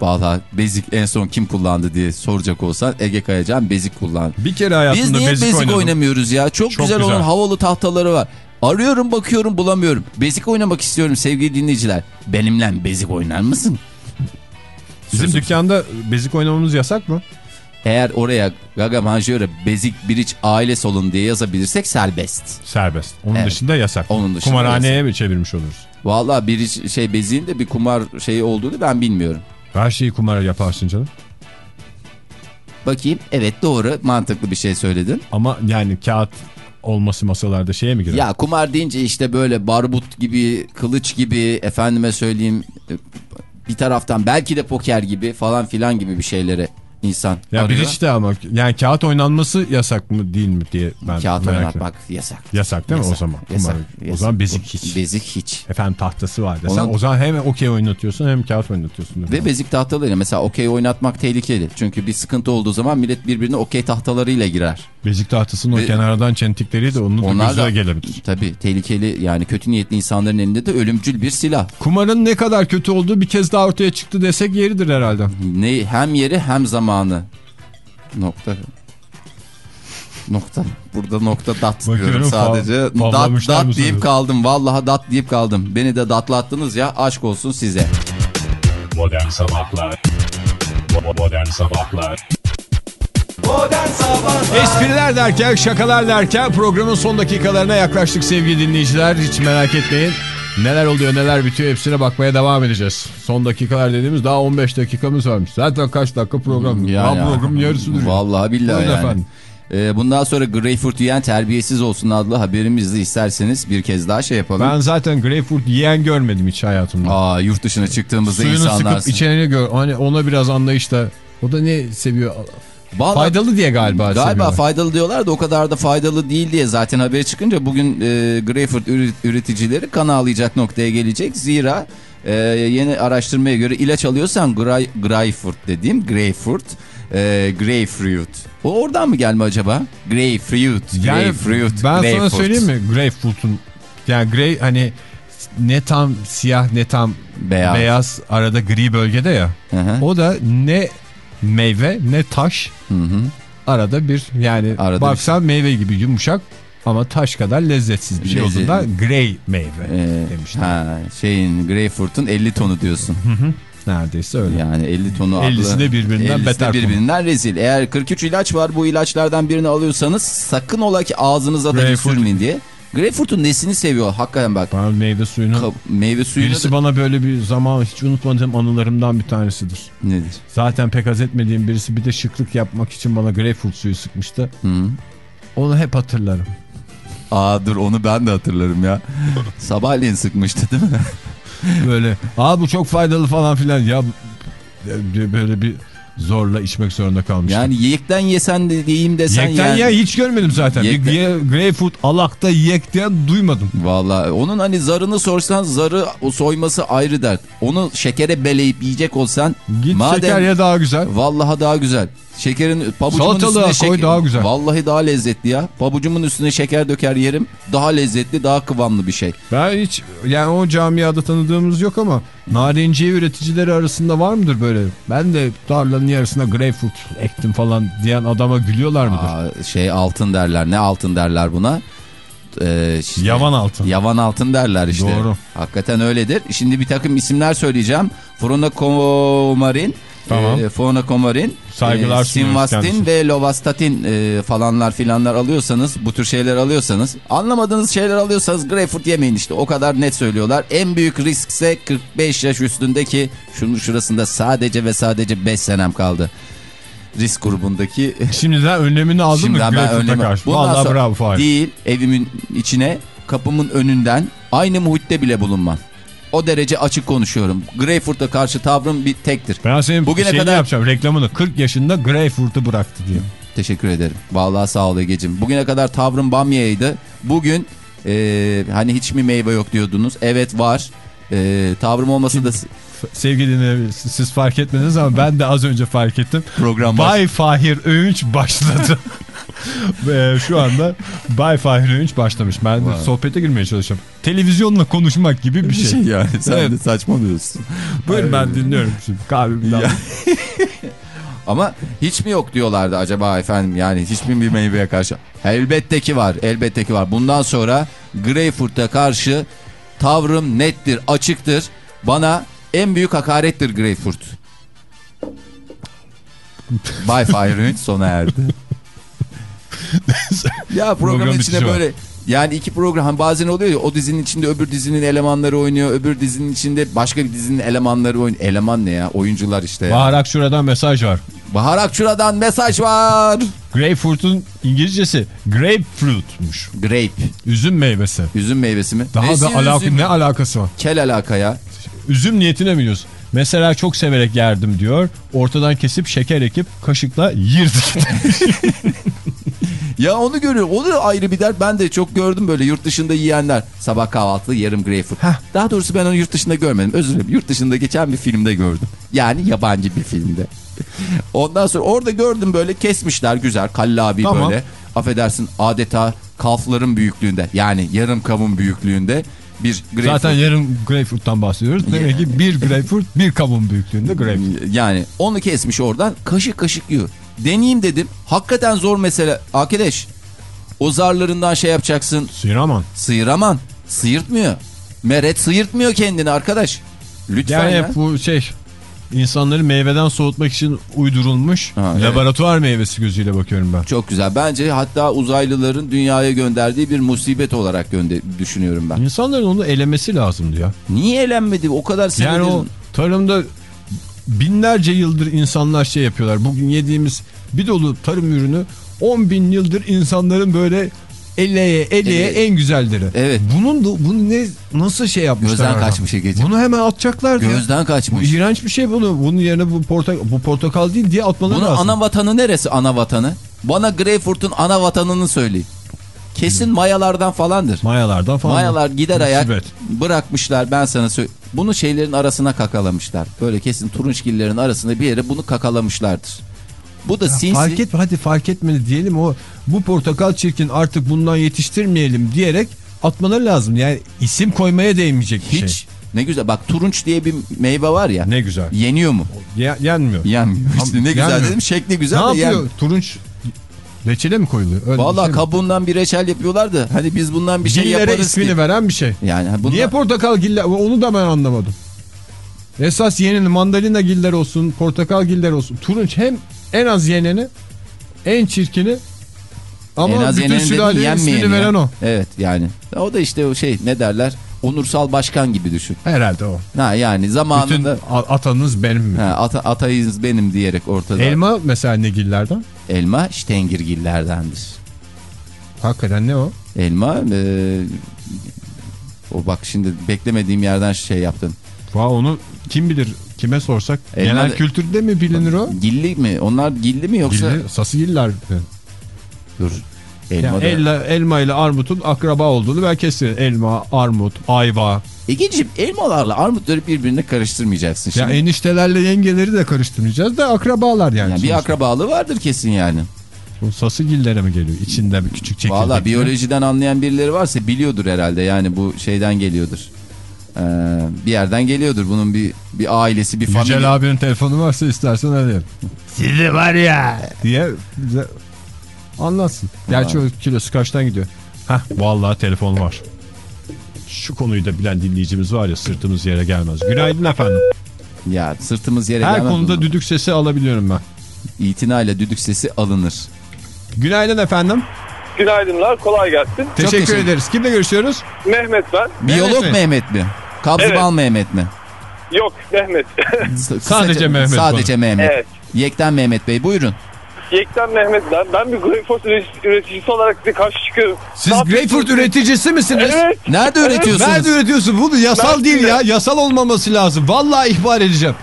[SPEAKER 4] Vallahi bezik en son kim kullandı diye soracak olsan Ege Kayacan bezik kullandı.
[SPEAKER 3] Bir kere hayatımda
[SPEAKER 4] Biz niye
[SPEAKER 3] bezik,
[SPEAKER 4] bezik,
[SPEAKER 3] oynadım.
[SPEAKER 4] oynamıyoruz ya? Çok,
[SPEAKER 3] Çok
[SPEAKER 4] güzel,
[SPEAKER 3] güzel.
[SPEAKER 4] olan havalı tahtaları var. Arıyorum bakıyorum bulamıyorum. Bezik oynamak istiyorum sevgili dinleyiciler. Benimle bezik oynar mısın?
[SPEAKER 3] Bizim
[SPEAKER 4] Sözüm.
[SPEAKER 3] dükkanda bezik oynamamız yasak mı?
[SPEAKER 4] Eğer oraya Gaga Manjora bezik biriç aile salonu diye yazabilirsek serbest.
[SPEAKER 3] Serbest. Onun
[SPEAKER 4] Evet.
[SPEAKER 3] dışında yasak.
[SPEAKER 4] Onun dışında
[SPEAKER 3] Kumarhaneye mi çevirmiş oluruz?
[SPEAKER 4] Vallahi biriç şey beziğin de bir kumar şeyi olduğunu ben bilmiyorum.
[SPEAKER 3] Her şeyi kumara yaparsın canım.
[SPEAKER 4] Bakayım evet doğru mantıklı bir şey söyledin.
[SPEAKER 3] Ama yani kağıt olması masalarda şeye mi girer?
[SPEAKER 4] Ya kumar deyince işte böyle barbut gibi, kılıç gibi, efendime söyleyeyim bir taraftan belki de poker gibi falan filan gibi bir şeylere insan
[SPEAKER 3] ya
[SPEAKER 4] arıyor.
[SPEAKER 3] işte ama yani kağıt oynanması yasak mı değil mi diye ben
[SPEAKER 4] Kağıt
[SPEAKER 3] merak
[SPEAKER 4] oynatmak yasak.
[SPEAKER 3] Yasak değil mi
[SPEAKER 4] Yasak,
[SPEAKER 3] o zaman?
[SPEAKER 4] Yasak,
[SPEAKER 3] Kumar-
[SPEAKER 4] yasak.
[SPEAKER 3] O zaman bezik hiç.
[SPEAKER 4] Bezik hiç.
[SPEAKER 3] Efendim tahtası var desen
[SPEAKER 4] Ona-
[SPEAKER 3] o zaman hem okey oynatıyorsun hem kağıt oynatıyorsun.
[SPEAKER 4] Ve bezik tahtalarıyla mesela okey oynatmak tehlikeli. Çünkü bir sıkıntı olduğu zaman millet birbirine okey tahtalarıyla girer.
[SPEAKER 3] Bezik tahtasının
[SPEAKER 4] Ve-
[SPEAKER 3] o kenardan çentikleri de onun da
[SPEAKER 4] da
[SPEAKER 3] gelebilir.
[SPEAKER 4] tabii tehlikeli yani kötü niyetli insanların elinde de ölümcül bir silah.
[SPEAKER 3] Kumarın ne kadar kötü olduğu bir kez daha ortaya çıktı desek yeridir herhalde.
[SPEAKER 4] Ne hem yeri hem zamanı. Nokta. Nokta. Burada nokta dat diyorum sadece. dat dat deyip kaldım. Vallahi dat deyip kaldım. Beni de datlattınız ya. Aşk olsun size.
[SPEAKER 1] Modern Sabahlar Bo- Modern Sabahlar
[SPEAKER 2] Modern Sabahlar
[SPEAKER 3] Espriler derken şakalar derken programın son dakikalarına yaklaştık sevgili dinleyiciler. Hiç merak etmeyin. Neler oluyor neler bitiyor hepsine bakmaya devam edeceğiz. Son dakikalar dediğimiz daha 15 dakikamız varmış. Zaten kaç dakika program?
[SPEAKER 4] Ya ya.
[SPEAKER 3] programın yarısı duruyor.
[SPEAKER 4] Vallahi billahi
[SPEAKER 3] Buyurun
[SPEAKER 4] yani.
[SPEAKER 3] efendim.
[SPEAKER 4] Ee, bundan sonra Greyfurt yiyen terbiyesiz olsun adlı haberimizi isterseniz bir kez daha şey yapalım.
[SPEAKER 3] Ben zaten greyfurt yiyen görmedim hiç hayatımda.
[SPEAKER 4] Aa yurt dışına çıktığımızda
[SPEAKER 3] Suyunu
[SPEAKER 4] insanlar...
[SPEAKER 3] sıkıp içeni gör. Hani ona biraz anlayışla. O da ne seviyor?
[SPEAKER 4] Vallahi-
[SPEAKER 3] Faydalı diye galiba
[SPEAKER 4] Galiba
[SPEAKER 3] seviyorlar.
[SPEAKER 4] faydalı diyorlar da o kadar da faydalı değil diye zaten haberi çıkınca bugün e, Greyfurt üre- üreticileri kan ağlayacak noktaya gelecek. Zira e, yeni araştırmaya göre ilaç alıyorsan Gray, Greyfurt dediğim Greyfurt, e, Greyfruit. O oradan mı gelme acaba? Greyfruit,
[SPEAKER 3] Yani
[SPEAKER 4] Greyfruit,
[SPEAKER 3] ben
[SPEAKER 4] Greyfurt.
[SPEAKER 3] sana söyleyeyim mi? Greyfurt'un yani Grey hani ne tam siyah ne tam
[SPEAKER 4] Beyaz.
[SPEAKER 3] beyaz, arada gri bölgede ya.
[SPEAKER 4] Hı hı.
[SPEAKER 3] O da ne meyve ne taş
[SPEAKER 4] Hı hı.
[SPEAKER 3] arada bir yani
[SPEAKER 4] Arada
[SPEAKER 3] baksan meyve gibi yumuşak ama taş kadar lezzetsiz bir şey
[SPEAKER 4] Lezzetli.
[SPEAKER 3] olduğunda grey meyve
[SPEAKER 4] Ee,
[SPEAKER 3] demişler.
[SPEAKER 4] ha, şeyin Greyfurt'un 50 tonu diyorsun.
[SPEAKER 3] Neredeyse öyle.
[SPEAKER 4] Yani 50 tonu adlı.
[SPEAKER 3] 50'si de birbirinden
[SPEAKER 4] 50'si de
[SPEAKER 3] beter konu.
[SPEAKER 4] birbirinden rezil. Eğer 43 ilaç var bu ilaçlardan birini alıyorsanız sakın ola ki ağzınıza da
[SPEAKER 3] Greyfurt.
[SPEAKER 4] sürmeyin diye. Greyfurt'un nesini seviyor hakikaten bak.
[SPEAKER 3] Bana meyve suyunu
[SPEAKER 4] Ka- meyve suyunu
[SPEAKER 3] birisi
[SPEAKER 4] da...
[SPEAKER 3] bana böyle bir zaman hiç unutmadığım anılarımdan bir tanesidir.
[SPEAKER 4] Nedir?
[SPEAKER 3] Zaten pek haz etmediğim birisi bir de şıklık yapmak için bana greyfurt suyu sıkmıştı.
[SPEAKER 4] Hı.
[SPEAKER 3] Onu hep hatırlarım.
[SPEAKER 4] Aa dur onu ben de hatırlarım ya. Sabahleyin sıkmıştı değil mi?
[SPEAKER 3] Böyle aa bu çok faydalı falan filan ya böyle bir zorla içmek zorunda kalmıştım.
[SPEAKER 4] Yani yiyekten yesen de diyeyim desen
[SPEAKER 3] Yekten
[SPEAKER 4] yani.
[SPEAKER 3] ya hiç görmedim zaten.
[SPEAKER 4] Yekten-
[SPEAKER 3] ye- greyfurt alakta yek diyen duymadım.
[SPEAKER 4] Valla onun hani zarını sorsan zarı o soyması ayrı dert. Onu şekere beleyip yiyecek olsan
[SPEAKER 3] Git
[SPEAKER 4] madem
[SPEAKER 3] şeker ya daha güzel.
[SPEAKER 4] vallahi daha güzel. Şekerin pabucumun
[SPEAKER 3] Salatalığa
[SPEAKER 4] üstüne
[SPEAKER 3] koy,
[SPEAKER 4] şeker.
[SPEAKER 3] daha güzel.
[SPEAKER 4] Vallahi daha lezzetli ya. Pabucumun üstüne şeker döker yerim. Daha lezzetli, daha kıvamlı bir şey.
[SPEAKER 3] Ben hiç yani o camiada tanıdığımız yok ama narenciye üreticileri arasında var mıdır böyle? Ben de tarlanın yarısına greyfurt ektim falan diyen adama gülüyorlar mıdır?
[SPEAKER 4] Aa, şey altın derler. Ne altın derler buna? Ee, işte-
[SPEAKER 3] Yavan altın.
[SPEAKER 4] Yavan altın derler işte.
[SPEAKER 3] Doğru.
[SPEAKER 4] Hakikaten öyledir. Şimdi bir takım isimler söyleyeceğim. Fronakomarin,
[SPEAKER 3] Tamam.
[SPEAKER 4] e, Fronakomarin,
[SPEAKER 3] Saygılar
[SPEAKER 4] e, Simvastin ve Lovastatin e, falanlar filanlar alıyorsanız, bu tür şeyler alıyorsanız, anlamadığınız şeyler alıyorsanız greyfurt yemeyin işte. O kadar net söylüyorlar. En büyük risk ise 45 yaş üstündeki, şunun şurasında sadece ve sadece 5 senem kaldı. Risk grubundaki
[SPEAKER 3] Şimdiden önlemini aldın mı
[SPEAKER 4] Şimdiden ben önlemi...
[SPEAKER 3] karşı?
[SPEAKER 4] Bundan
[SPEAKER 3] Vallahi
[SPEAKER 4] sonra
[SPEAKER 3] bravo Fahir.
[SPEAKER 4] Değil evimin içine kapımın önünden aynı muhitte bile bulunmam. O derece açık konuşuyorum. Greyfurt'a karşı tavrım bir tektir.
[SPEAKER 3] Ben senin
[SPEAKER 4] Bugüne kadar-
[SPEAKER 3] yapacağım reklamını 40 yaşında greyfurt'u bıraktı diye.
[SPEAKER 4] Teşekkür ederim. Vallahi sağ ol Ege'cim. Bugüne kadar tavrım bamyaydı. Bugün e, hani hiç mi meyve yok diyordunuz. Evet var. E, tavrım olmasa da
[SPEAKER 3] F- Sevgili dinleyiciler, siz fark etmediniz ama ben de az önce fark ettim.
[SPEAKER 4] program
[SPEAKER 3] Bay Fahir Öğünç başladı. Şu anda Bay Fahir Öğünç başlamış. Ben de sohbete girmeye çalışıyorum. Televizyonla konuşmak gibi bir şey.
[SPEAKER 4] yani. Sen
[SPEAKER 3] Evet.
[SPEAKER 4] de saçmalıyorsun.
[SPEAKER 3] Buyurun ben dinliyorum şimdi. Kalbimden.
[SPEAKER 4] Ama hiç mi yok diyorlardı acaba efendim yani hiç mi bir meyveye karşı? Elbette ki var elbette ki var. Bundan sonra Greyfurt'a karşı tavrım nettir açıktır. Bana en büyük hakarettir Greyfurt. Bay Fire sona erdi. ya programın
[SPEAKER 3] Program
[SPEAKER 4] içinde
[SPEAKER 3] bitişi var.
[SPEAKER 4] böyle yani iki program hani bazen oluyor ya o dizinin içinde öbür dizinin elemanları oynuyor. Öbür dizinin içinde başka bir dizinin elemanları oynuyor. Eleman ne ya? Oyuncular işte. ya.
[SPEAKER 3] Bahar Akşura'dan mesaj var.
[SPEAKER 4] Bahar Akçura'dan mesaj var.
[SPEAKER 3] Greyfurt'un İngilizcesi grapefruit'muş.
[SPEAKER 4] Grape.
[SPEAKER 3] Üzüm meyvesi.
[SPEAKER 4] Üzüm meyvesi mi?
[SPEAKER 3] Daha
[SPEAKER 4] Nesi
[SPEAKER 3] da alaka,
[SPEAKER 4] üzüm?
[SPEAKER 3] ne alakası var?
[SPEAKER 4] Kel alaka ya.
[SPEAKER 3] Üzüm niyetine mi yiyorsun? Mesela çok severek yerdim diyor. Ortadan kesip şeker ekip kaşıkla yirdik.
[SPEAKER 4] Ya onu görüyorum. O da ayrı bir dert. Ben de çok gördüm böyle yurt dışında yiyenler. Sabah kahvaltılı yarım greyfurt. Daha doğrusu ben onu yurt dışında görmedim. Özür dilerim. Yurt dışında geçen bir filmde gördüm. Yani yabancı bir filmde. Ondan sonra orada gördüm böyle kesmişler güzel kallabi
[SPEAKER 3] Tamam.
[SPEAKER 4] böyle. Affedersin adeta kalfların büyüklüğünde. Yani yarım kavun büyüklüğünde bir greyfurt.
[SPEAKER 3] Zaten yarım greyfurt'tan bahsediyoruz. Demek ki bir greyfurt bir kavun büyüklüğünde greyfurt.
[SPEAKER 4] Yani onu kesmiş oradan kaşık kaşık yiyor. Deneyeyim dedim. Hakikaten zor mesele. Arkadaş o zarlarından şey yapacaksın.
[SPEAKER 3] Sıyıraman.
[SPEAKER 4] Sıyıraman. Sıyırtmıyor. Meret sıyırtmıyor kendini arkadaş. Lütfen
[SPEAKER 3] Yani
[SPEAKER 4] ya.
[SPEAKER 3] bu şey insanları meyveden soğutmak için uydurulmuş
[SPEAKER 4] Ha, evet.
[SPEAKER 3] laboratuvar meyvesi gözüyle bakıyorum ben.
[SPEAKER 4] Çok güzel. Bence hatta uzaylıların dünyaya gönderdiği bir musibet olarak düşünüyorum ben.
[SPEAKER 3] İnsanların onu elemesi lazımdı ya.
[SPEAKER 4] Niye elenmedi? O kadar senedir.
[SPEAKER 3] Yani o tarımda binlerce yıldır insanlar şey yapıyorlar. Bugün yediğimiz bir dolu tarım ürünü 10 bin yıldır insanların böyle eleye eleye
[SPEAKER 4] Evet.
[SPEAKER 3] en güzelleri.
[SPEAKER 4] Evet.
[SPEAKER 3] Bunun da bunu ne nasıl şey yapmışlar?
[SPEAKER 4] Gözden
[SPEAKER 3] arada?
[SPEAKER 4] kaçmış Ege'ciğim.
[SPEAKER 3] Bunu hemen atacaklar diye.
[SPEAKER 4] Gözden
[SPEAKER 3] Bu
[SPEAKER 4] kaçmış.
[SPEAKER 3] iğrenç bir şey bunu. Bunun yerine bu portakal bu portakal değil diye atmaları
[SPEAKER 4] Bunun
[SPEAKER 3] lazım.
[SPEAKER 4] ana vatanı neresi ana vatanı? Bana Greyfurt'un ana vatanını söyleyin. Kesin mayalardan falandır.
[SPEAKER 3] Mayalardan falan.
[SPEAKER 4] Mayalar gider ayak
[SPEAKER 3] Musibet.
[SPEAKER 4] bırakmışlar ben sana söyleyeyim. Bunu şeylerin arasına kakalamışlar. Böyle kesin turunçgillerin arasında bir yere bunu kakalamışlardır. Bu da
[SPEAKER 3] Ya
[SPEAKER 4] sinsi.
[SPEAKER 3] Fark et hadi fark etmedi diyelim o bu portakal çirkin artık bundan yetiştirmeyelim diyerek atmaları lazım. Yani isim koymaya değmeyecek
[SPEAKER 4] Hiç.
[SPEAKER 3] şey.
[SPEAKER 4] Ne güzel. Bak turunç diye bir meyve var ya.
[SPEAKER 3] Ne güzel.
[SPEAKER 4] Yeniyor mu?
[SPEAKER 3] Ye- yenmiyor.
[SPEAKER 4] Yenmiyor. İşte ne güzel
[SPEAKER 3] Yenmiyor.
[SPEAKER 4] dedim. Şekli güzel
[SPEAKER 3] ne
[SPEAKER 4] de
[SPEAKER 3] yapıyor?
[SPEAKER 4] yen-
[SPEAKER 3] Turunç reçele mi koyuluyor? Öyle
[SPEAKER 4] Vallahi
[SPEAKER 3] şey mi?
[SPEAKER 4] kabuğundan bir reçel yapıyorlar da hani biz bundan bir şey
[SPEAKER 3] Gillere
[SPEAKER 4] yaparız
[SPEAKER 3] ismini
[SPEAKER 4] ki.
[SPEAKER 3] veren bir şey.
[SPEAKER 4] Yani bunlar...
[SPEAKER 3] Niye portakal giller? Onu da ben anlamadım. Esas yeneni mandalina giller olsun, portakal giller olsun. Turunç hem en az yeneni, en çirkini ama
[SPEAKER 4] en az
[SPEAKER 3] bütün sülaleye ismini
[SPEAKER 4] ya.
[SPEAKER 3] veren o.
[SPEAKER 4] Evet yani. O da işte o şey ne derler? Onursal başkan gibi düşün.
[SPEAKER 3] Herhalde o.
[SPEAKER 4] Ha yani
[SPEAKER 3] Bütün
[SPEAKER 4] zamanında
[SPEAKER 3] a- atanız benim mi?
[SPEAKER 4] ha, ata, atayız benim diyerek ortada.
[SPEAKER 3] Elma mesela ne gillerden?
[SPEAKER 4] Elma ştengirgillerdendir.
[SPEAKER 3] Hakikaten ne o?
[SPEAKER 4] Elma e, o bak şimdi beklemediğim yerden şey yaptın.
[SPEAKER 3] Va onu kim bilir kime sorsak.
[SPEAKER 4] Elma
[SPEAKER 3] Genel kültürde mi bilinir o?
[SPEAKER 4] Gilli mi? Onlar gilli mi yoksa?
[SPEAKER 3] Gilli, sası giller.
[SPEAKER 4] Dur. Elma
[SPEAKER 3] Yani elma, elma ile armutun akraba olduğunu ben kesiyorum. Elma, armut, ayva.
[SPEAKER 4] Egeciğim elmalarla armutları birbirine karıştırmayacaksın.
[SPEAKER 3] Ya
[SPEAKER 4] Şimdi.
[SPEAKER 3] eniştelerle yengeleri de karıştırmayacağız da akrabalar yani.
[SPEAKER 4] Yani bir akrabalığı vardır kesin yani.
[SPEAKER 3] Bu sası gillere mi geliyor? İçinde bir küçük çekirdek.
[SPEAKER 4] Valla biyolojiden anlayan birileri varsa biliyordur herhalde. Yani bu şeyden geliyordur. Ee, bir yerden geliyordur. Bunun bir bir ailesi, bir
[SPEAKER 3] Yücel
[SPEAKER 4] familya.
[SPEAKER 3] abinin telefonu varsa istersen arayalım. Sizi var ya diye bize anlatsın. Gerçi o kilosu kaçtan gidiyor? Hah vallahi telefon var. Şu konuyu da bilen dinleyicimiz var ya sırtımız yere gelmez. Günaydın efendim.
[SPEAKER 4] Ya sırtımız yere
[SPEAKER 3] Her
[SPEAKER 4] gelmez
[SPEAKER 3] konuda
[SPEAKER 4] bunun.
[SPEAKER 3] düdük sesi alabiliyorum ben.
[SPEAKER 4] İtinayla düdük sesi alınır.
[SPEAKER 3] Günaydın efendim.
[SPEAKER 5] Günaydınlar, kolay gelsin.
[SPEAKER 3] Teşekkür,
[SPEAKER 4] teşekkür-
[SPEAKER 3] ederiz. Kimle görüşüyoruz?
[SPEAKER 5] Mehmet ben.
[SPEAKER 4] Biyolog
[SPEAKER 3] mi?
[SPEAKER 4] Mehmet mi? Kabzımal
[SPEAKER 5] Evet.
[SPEAKER 4] Mehmet mi?
[SPEAKER 5] Yok, Mehmet.
[SPEAKER 3] Sadece Mehmet
[SPEAKER 4] Sadece Mehmet.
[SPEAKER 5] evet.
[SPEAKER 4] Yekten Mehmet Bey buyurun.
[SPEAKER 5] Yekten Mehmet ben. Ben bir greyfurt üretici- üreticisi olarak size karşı çıkıyorum.
[SPEAKER 3] Siz
[SPEAKER 5] Ne
[SPEAKER 3] greyfurt üreticisi misiniz?
[SPEAKER 5] Evet.
[SPEAKER 4] Nerede üretiyorsunuz?
[SPEAKER 3] Nerede üretiyorsun? Bu yasal
[SPEAKER 5] Ben
[SPEAKER 3] değil
[SPEAKER 5] de.
[SPEAKER 3] ya. Yasal olmaması lazım. Vallahi ihbar edeceğim.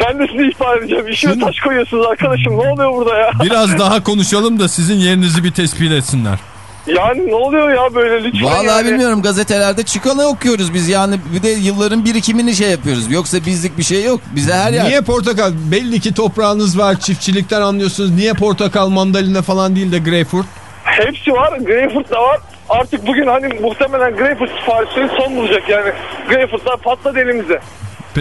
[SPEAKER 5] Ben de sizi ihbar edeceğim. İşime
[SPEAKER 3] Şimdi-
[SPEAKER 5] taş koyuyorsunuz arkadaşım. Ne oluyor burada ya?
[SPEAKER 3] Biraz daha konuşalım da sizin yerinizi bir tespit etsinler.
[SPEAKER 5] Yani ne oluyor ya böyle lütfen
[SPEAKER 4] Vallahi
[SPEAKER 5] yani.
[SPEAKER 4] bilmiyorum gazetelerde çıkanı okuyoruz biz yani bir de yılların birikimini şey yapıyoruz. Yoksa bizlik bir şey yok. Bize her yer.
[SPEAKER 3] Niye portakal? Belli ki toprağınız var, çiftçilikten anlıyorsunuz. Niye portakal, mandalina falan değil de greyfurt?
[SPEAKER 5] Hepsi var. Greyfurt da var. Artık bugün hani muhtemelen Greyfurt siparişleri son bulacak yani. Greyfurtlar patladı elimize.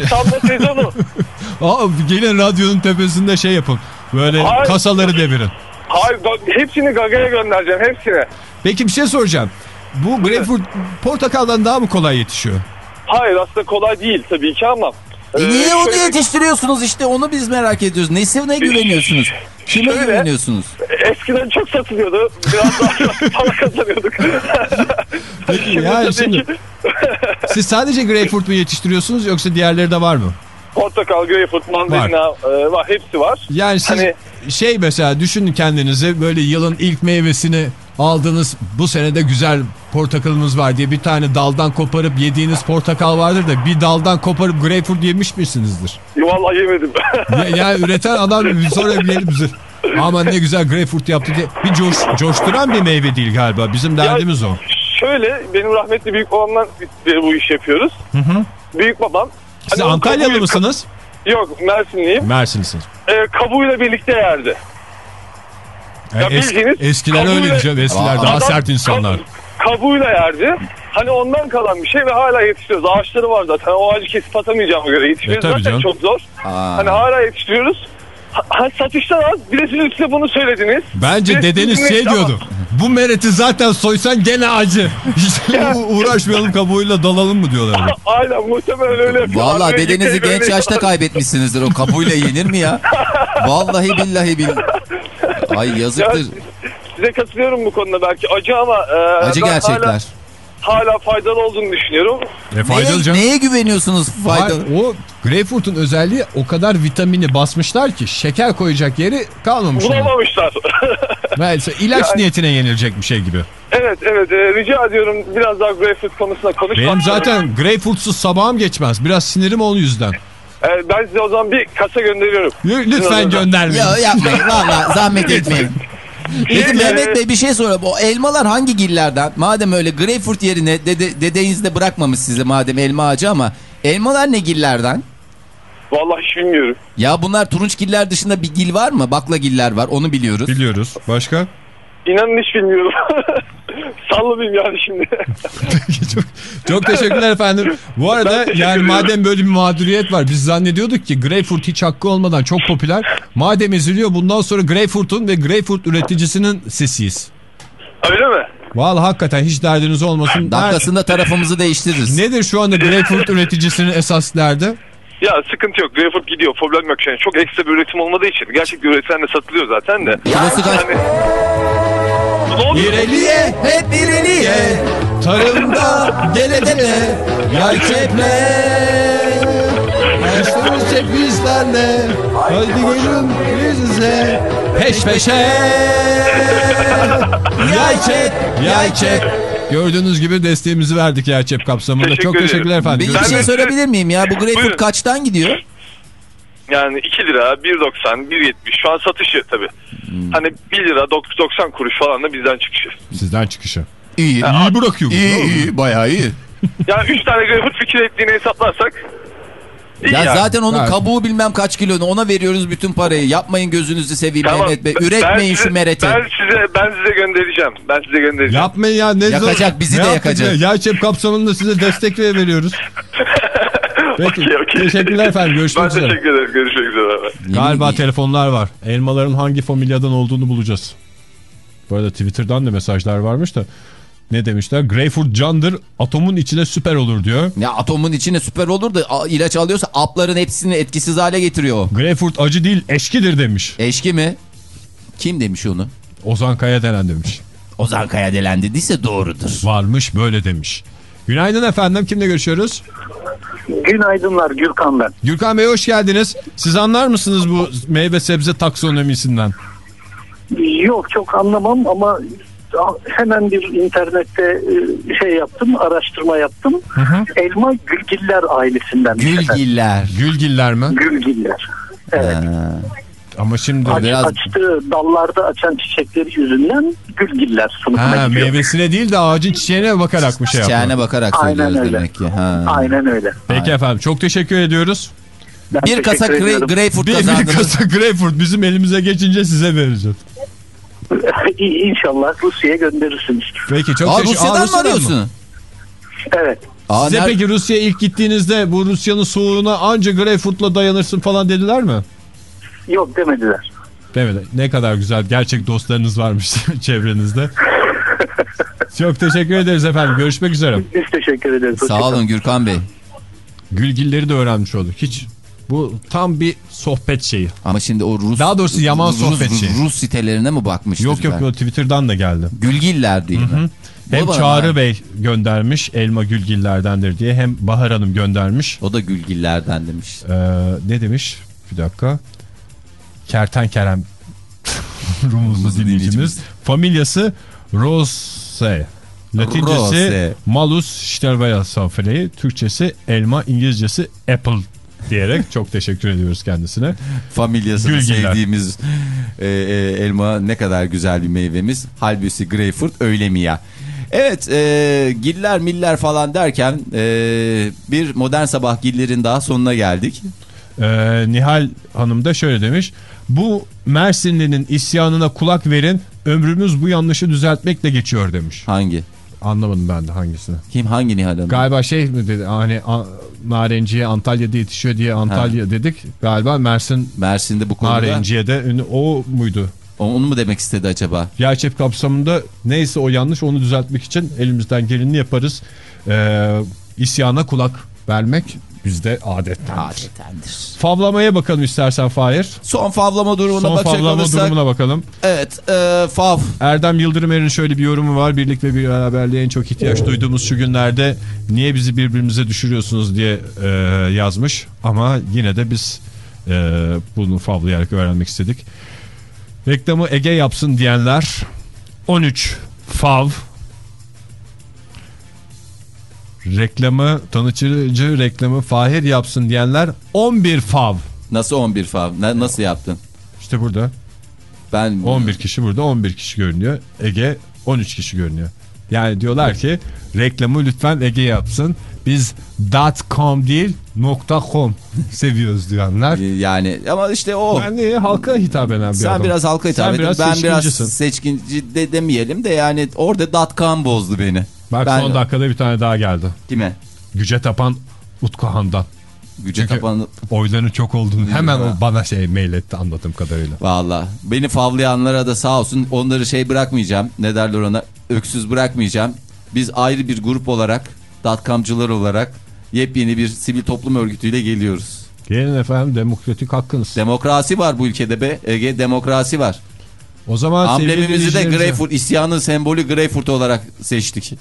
[SPEAKER 5] Tam da sezonu.
[SPEAKER 3] Aa, gelin radyonun tepesinde şey yapın. Böyle
[SPEAKER 5] Hayır.
[SPEAKER 3] kasaları devirin.
[SPEAKER 5] Hayır hepsini Gaga'ya göndereceğim hepsine.
[SPEAKER 3] Peki bir şey soracağım. Bu greyfurt portakaldan daha mı kolay yetişiyor?
[SPEAKER 5] Hayır aslında kolay değil tabii ki ama.
[SPEAKER 4] E
[SPEAKER 5] Ee,
[SPEAKER 4] niye onu
[SPEAKER 5] şöyle-
[SPEAKER 4] yetiştiriyorsunuz işte onu biz merak ediyoruz. Nesine güveniyorsunuz? Kime
[SPEAKER 5] Şöyle-
[SPEAKER 4] güveniyorsunuz?
[SPEAKER 5] Eskiden çok satılıyordu. Biraz daha para kazanıyorduk.
[SPEAKER 3] Peki
[SPEAKER 5] Şimdi tabii
[SPEAKER 3] şimdi
[SPEAKER 5] ki
[SPEAKER 3] siz sadece greyfurt mu yetiştiriyorsunuz yoksa diğerleri de var mı?
[SPEAKER 5] portakal, greyfurt, mandalina e, var. Hepsi var.
[SPEAKER 3] Yani siz
[SPEAKER 5] Hani-
[SPEAKER 3] şey mesela düşünün kendinizi böyle yılın ilk meyvesini aldınız bu senede güzel portakalımız var diye bir tane daldan koparıp yediğiniz portakal vardır da bir daldan koparıp greyfurt yemiş misinizdir?
[SPEAKER 5] Vallahi yemedim.
[SPEAKER 3] Ya, yani üreten adam sonra bilelim bize. Aman ne güzel greyfurt yaptı diye. Bir coş, coşturan bir meyve değil galiba. Bizim derdimiz o.
[SPEAKER 5] Şöyle benim rahmetli büyük babamdan bu iş yapıyoruz. Büyük babam.
[SPEAKER 3] Siz
[SPEAKER 5] hani
[SPEAKER 3] Antalyalı mısınız?
[SPEAKER 5] Yok Mersinliyim.
[SPEAKER 3] Mersinlisiniz.
[SPEAKER 5] E, kabuğuyla birlikte yerdi.
[SPEAKER 3] E,
[SPEAKER 5] Ya
[SPEAKER 3] es- eskiler
[SPEAKER 5] kabuğuyla-
[SPEAKER 3] öyle canım. Eskiler
[SPEAKER 4] Aa,
[SPEAKER 3] daha
[SPEAKER 5] Adam
[SPEAKER 3] sert insanlar.
[SPEAKER 5] kab- kabuğuyla yerdi. Hani ondan kalan bir şey ve hala yetiştiriyoruz. Ağaçları var zaten. O ağacı kesip atamayacağıma göre yetiştiriyoruz.
[SPEAKER 3] E,
[SPEAKER 5] zaten
[SPEAKER 3] canım.
[SPEAKER 5] çok zor.
[SPEAKER 4] Aa.
[SPEAKER 5] Hani hala yetiştiriyoruz. Ha, satışta az. Bir de siz üstüne bunu söylediniz.
[SPEAKER 3] Bence
[SPEAKER 5] de
[SPEAKER 3] dedeniz şey
[SPEAKER 5] Ama-
[SPEAKER 3] diyordu. Bu mereti zaten soysan gene acı. Hiç uğraşmayalım kabuğuyla dalalım mı diyorlardı.
[SPEAKER 5] Aynen muhtemelen öyle yapıyorlar.
[SPEAKER 4] Vallahi
[SPEAKER 5] Böyle
[SPEAKER 4] dedenizi genç yaşta kaybetmişsinizdir. O kabuğuyla yenir mi ya? Vallahi billahi bil. Ay
[SPEAKER 5] Ya,
[SPEAKER 4] yazıktır.
[SPEAKER 5] size katılıyorum bu konuda belki acı ama e,
[SPEAKER 4] Acı gerçekler.
[SPEAKER 5] Hala, hala faydalı olduğunu düşünüyorum.
[SPEAKER 3] E faydalı
[SPEAKER 4] Neye,
[SPEAKER 3] canım.
[SPEAKER 4] neye güveniyorsunuz faydalı?
[SPEAKER 3] Hayır, o greyfurtun özelliği o kadar vitamini basmışlar ki şeker koyacak yeri kalmamış. onun.
[SPEAKER 5] Bulamamışlar.
[SPEAKER 3] Mesela ilaç
[SPEAKER 5] Yani-
[SPEAKER 3] niyetine yenilecek bir şey gibi.
[SPEAKER 5] evet evet e, rica ediyorum biraz daha greyfurt konusunda konuşmak.
[SPEAKER 3] Benim zaten greyfurtsuz sabahım geçmez. Biraz sinirim o yüzden.
[SPEAKER 5] E, ben size o zaman bir kasa gönderiyorum.
[SPEAKER 3] L- Lütfen göndermeyin.
[SPEAKER 4] Ya yapmayın valla zahmet etmeyin. Peki Mehmet Bey bir şey sorayım. O elmalar hangi gillerden? Madem öyle greyfurt yerine dede, dedeniz de bırakmamış size madem elma ağacı ama elmalar ne gillerden?
[SPEAKER 5] Vallahi hiç bilmiyorum.
[SPEAKER 4] Ya bunlar turunç giller dışında bir gil var mı? Baklagiller var onu biliyoruz.
[SPEAKER 3] Biliyoruz. Başka?
[SPEAKER 5] İnanın hiç bilmiyorum. Sallamayayım yani şimdi.
[SPEAKER 3] çok, çok teşekkürler efendim. Bu arada
[SPEAKER 5] teşekkür
[SPEAKER 3] yani madem böyle bir mağduriyet var biz zannediyorduk ki Greyfurt hiç hakkı olmadan çok popüler. Madem eziliyor bundan sonra Greyfurt'un ve Greyfurt üreticisinin sesiyiz.
[SPEAKER 5] Öyle mi?
[SPEAKER 3] Vallahi hakikaten hiç derdiniz olmasın.
[SPEAKER 4] Dakikasında tarafımızı değiştiririz.
[SPEAKER 3] Nedir şu anda Greyfurt üreticisinin esas derdi?
[SPEAKER 5] Ya sıkıntı yok. Greyfurt gidiyor. Problem yok. Yani çok ekstra bir üretim olmadığı için. Gerçek bir üretimden de satılıyor zaten de.
[SPEAKER 4] Kilosu kaç?
[SPEAKER 5] Yani... Ne?
[SPEAKER 4] İleriye, hep ileriye. Tarımda gele gele, yay çeple.
[SPEAKER 3] Yaşlarımız çekmişlerle Haydi gelin bize Peş peşe Yay çek Yay çek Gördüğünüz gibi desteğimizi verdik yer çep kapsamında.
[SPEAKER 5] Teşekkür
[SPEAKER 3] Çok
[SPEAKER 5] ederim.
[SPEAKER 3] teşekkürler efendim.
[SPEAKER 4] Bir, şey sorabilir miyim ya? Bu Greyfurt kaçtan gidiyor?
[SPEAKER 5] Yani 2 lira, 1.90, 1.70 şu an satışı tabii.
[SPEAKER 4] Hmm.
[SPEAKER 5] Hani 1 lira 90 kuruş falan da bizden çıkışı.
[SPEAKER 3] Sizden çıkışı.
[SPEAKER 4] İyi.
[SPEAKER 3] İyi bırakıyor. bu.
[SPEAKER 4] İyi iyi bayağı iyi.
[SPEAKER 5] Yani 3 tane Greyfurt fikir ettiğini hesaplarsak
[SPEAKER 4] Ya
[SPEAKER 5] yani.
[SPEAKER 4] zaten onun
[SPEAKER 3] Evet.
[SPEAKER 4] kabuğu bilmem kaç kilo ona veriyoruz bütün parayı. Yapmayın gözünüzü seveyim
[SPEAKER 5] Tamam,
[SPEAKER 4] Mehmet Bey.
[SPEAKER 5] ben-
[SPEAKER 4] Üretmeyin
[SPEAKER 5] ben
[SPEAKER 4] şu
[SPEAKER 5] size-
[SPEAKER 4] mereti.
[SPEAKER 5] Ben size, ben size göndereceğim. Ben size göndereceğim.
[SPEAKER 3] Yapmayın ya. Ne
[SPEAKER 4] Yakacak,
[SPEAKER 3] zor-
[SPEAKER 4] bizi
[SPEAKER 3] ne
[SPEAKER 4] de
[SPEAKER 3] yapacak?
[SPEAKER 4] yakacak.
[SPEAKER 3] Yer çep kapsamında size destek ve- veriyoruz. Peki.
[SPEAKER 5] Okey, okey.
[SPEAKER 3] Teşekkürler efendim.
[SPEAKER 5] Ben
[SPEAKER 3] Görüşmek üzere.
[SPEAKER 5] teşekkür ederim. Görüşmek üzere.
[SPEAKER 3] Galiba telefonlar var. Elmaların hangi familyadan olduğunu bulacağız. Bu arada Twitter'dan da mesajlar varmış da. Ne demişler? Greyfurt candır, atomun içine süper olur diyor.
[SPEAKER 4] Ya atomun içine süper olur da ilaç alıyorsa apların hepsini etkisiz hale getiriyor. o.
[SPEAKER 3] Greyfurt acı değil, eşkidir demiş.
[SPEAKER 4] Eşki mi? Kim demiş onu?
[SPEAKER 3] Ozan Kaya denen demiş.
[SPEAKER 4] Ozan Kaya delendi dediyse doğrudur.
[SPEAKER 3] Varmış böyle demiş. Günaydın efendim. Kimle görüşüyoruz?
[SPEAKER 6] Günaydınlar Gürkan ben.
[SPEAKER 3] Gürkan Bey hoş geldiniz. Siz anlar mısınız bu meyve sebze taksonomisinden?
[SPEAKER 6] Yok çok anlamam ama hemen bir internette e, şey yaptım, araştırma yaptım. Elma gülgiller ailesinden.
[SPEAKER 4] Gülgiller.
[SPEAKER 3] Gülgiller mi?
[SPEAKER 6] Gülgiller. Evet.
[SPEAKER 4] Ha.
[SPEAKER 3] Ama şimdi...
[SPEAKER 6] Aç,
[SPEAKER 4] biraz-
[SPEAKER 6] Açtığı dallarda açan çiçekleri yüzünden gülgiller sınıfına
[SPEAKER 3] Ha,
[SPEAKER 6] gidiyor.
[SPEAKER 3] meyvesine değil de ağacın çiçeğine bakarak mı şey yapıyor?
[SPEAKER 4] Çiçeğine bakarak
[SPEAKER 6] Aynen
[SPEAKER 4] söylüyoruz
[SPEAKER 6] öyle.
[SPEAKER 4] demek ki. Ha.
[SPEAKER 6] Aynen öyle.
[SPEAKER 3] Peki efendim çok teşekkür ediyoruz.
[SPEAKER 6] Ben
[SPEAKER 4] Bir kasa
[SPEAKER 6] teşekkür
[SPEAKER 4] Grey,
[SPEAKER 6] ediyorum.
[SPEAKER 4] Greyfurt
[SPEAKER 3] Bir, bir
[SPEAKER 4] kazandınız.
[SPEAKER 3] kasa Greyfurt bizim elimize geçince size vereceğiz.
[SPEAKER 6] İnşallah Rusya'ya gönderirsiniz.
[SPEAKER 3] Peki çok
[SPEAKER 4] Aa,
[SPEAKER 3] teşekkür
[SPEAKER 4] Rusya'dan mı arıyorsun?
[SPEAKER 6] Evet.
[SPEAKER 4] Aa,
[SPEAKER 3] Size
[SPEAKER 4] ner-
[SPEAKER 3] peki Rusya'ya ilk gittiğinizde bu Rusya'nın soğuğuna anca Greyfurt'la dayanırsın falan dediler mi?
[SPEAKER 6] Yok demediler.
[SPEAKER 3] Demedi. Ne kadar güzel gerçek dostlarınız varmış çevrenizde. Çok teşekkür ederiz efendim. Görüşmek üzere.
[SPEAKER 6] Biz teşekkür ederiz.
[SPEAKER 4] Sağ olun Gürkan Bey.
[SPEAKER 3] Gülgilleri de öğrenmiş olduk. Hiç bu tam bir sohbet şeyi.
[SPEAKER 4] Ama şimdi o Rus...
[SPEAKER 3] Daha doğrusu yaman
[SPEAKER 4] Rus,
[SPEAKER 3] sohbetçi.
[SPEAKER 4] Rus, Rus sitelerine mi bakmıştır?
[SPEAKER 3] Yok yok
[SPEAKER 4] ben?
[SPEAKER 3] o Twitter'dan da geldi.
[SPEAKER 4] Gülgiller değil mi? Bu
[SPEAKER 3] Hem
[SPEAKER 4] bana-
[SPEAKER 3] Çağrı Bey göndermiş elma gülgillerdendir diye hem Bahar Hanım göndermiş.
[SPEAKER 4] O da Gülgillerden demiş.
[SPEAKER 3] Ee, ne demiş? Bir dakika. Kerten Kerem Rumuzlu dinleyicimiz. Familyası Rose. Latincesi
[SPEAKER 4] Rose.
[SPEAKER 3] Malus Stelvaya Safrei. Türkçesi elma, İngilizcesi apple diyerek çok teşekkür ediyoruz kendisine.
[SPEAKER 4] Familyasını
[SPEAKER 3] Gülgiller.
[SPEAKER 4] sevdiğimiz e, e, elma ne kadar güzel bir meyvemiz. Halbuki Greyfurt öyle mi ya? Evet e, giller miller falan derken e, bir modern sabah gillerin daha sonuna geldik.
[SPEAKER 3] Ee, Nihal Hanım da şöyle demiş. Bu Mersinli'nin isyanına kulak verin. Ömrümüz bu yanlışı düzeltmekle geçiyor demiş.
[SPEAKER 4] Hangi?
[SPEAKER 3] Anlamadım ben de hangisini.
[SPEAKER 4] Kim hangi Nihal Hanım?
[SPEAKER 3] Galiba şey mi dedi hani narenciye Antalya'da yetişiyor diye Antalya dedik. Galiba Mersin
[SPEAKER 4] Mersin'de bu konuda.
[SPEAKER 3] narenciye de ünlü- o muydu?
[SPEAKER 4] Onu mu demek istedi acaba?
[SPEAKER 3] Gerçek kapsamında neyse o yanlış onu düzeltmek için elimizden geleni yaparız. Ee, isyana kulak vermek bizde adettendir.
[SPEAKER 4] Adettendir.
[SPEAKER 3] Favlamaya bakalım istersen Fahir.
[SPEAKER 4] Son favlama durumuna
[SPEAKER 3] Son
[SPEAKER 4] bakacak
[SPEAKER 3] favlama
[SPEAKER 4] olursak.
[SPEAKER 3] durumuna bakalım.
[SPEAKER 4] Evet e, fav.
[SPEAKER 3] Erdem Yıldırımer'in şöyle bir yorumu var. Birlik ve bir beraberliğe en çok ihtiyaç duyduğumuz şu günlerde niye bizi birbirimize düşürüyorsunuz diye e, yazmış. Ama yine de biz e, bunu favlayarak öğrenmek istedik. Reklamı Ege yapsın diyenler 13 fav. Reklamı tanıtıcı reklamı Fahir yapsın diyenler 11 fav.
[SPEAKER 4] Nasıl 11 fav? Na- nasıl yaptın?
[SPEAKER 3] İşte burada
[SPEAKER 4] Ben
[SPEAKER 3] 11 kişi burada 11 kişi görünüyor. Ege 13 kişi görünüyor. Yani diyorlar ki reklamı lütfen Ege yapsın. Biz .com değil .com seviyoruz diyenler.
[SPEAKER 4] Yani ama işte o.
[SPEAKER 3] Ben de halka hitap eden bir
[SPEAKER 4] Sen
[SPEAKER 3] adam.
[SPEAKER 4] biraz halka hitap
[SPEAKER 3] Sen biraz
[SPEAKER 4] Ben biraz seçkinci de demeyelim de yani orada .com bozdu beni.
[SPEAKER 3] Bak
[SPEAKER 4] ben,
[SPEAKER 3] son dakikada bir tane daha geldi.
[SPEAKER 4] Kime?
[SPEAKER 3] Güce tapan Utku Han'dan.
[SPEAKER 4] Güce
[SPEAKER 3] Çünkü-
[SPEAKER 4] tapanı.
[SPEAKER 3] Oylarının çok olduğunu hemen o bana şey mail etti anladığım kadarıyla.
[SPEAKER 4] Valla beni favlayanlara da sağ olsun onları şey bırakmayacağım. Ne derler ona? Öksüz bırakmayacağım. Biz ayrı bir grup olarak, datkamcılar olarak yepyeni bir sivil toplum örgütüyle geliyoruz.
[SPEAKER 3] Gelin efendim demokratik hakkınız.
[SPEAKER 4] Demokrasi var bu ülkede be. Ege demokrasi var.
[SPEAKER 3] O zaman
[SPEAKER 4] Amblemimizi de Greyfurt, isyanın sembolü Greyfurt olarak seçtik.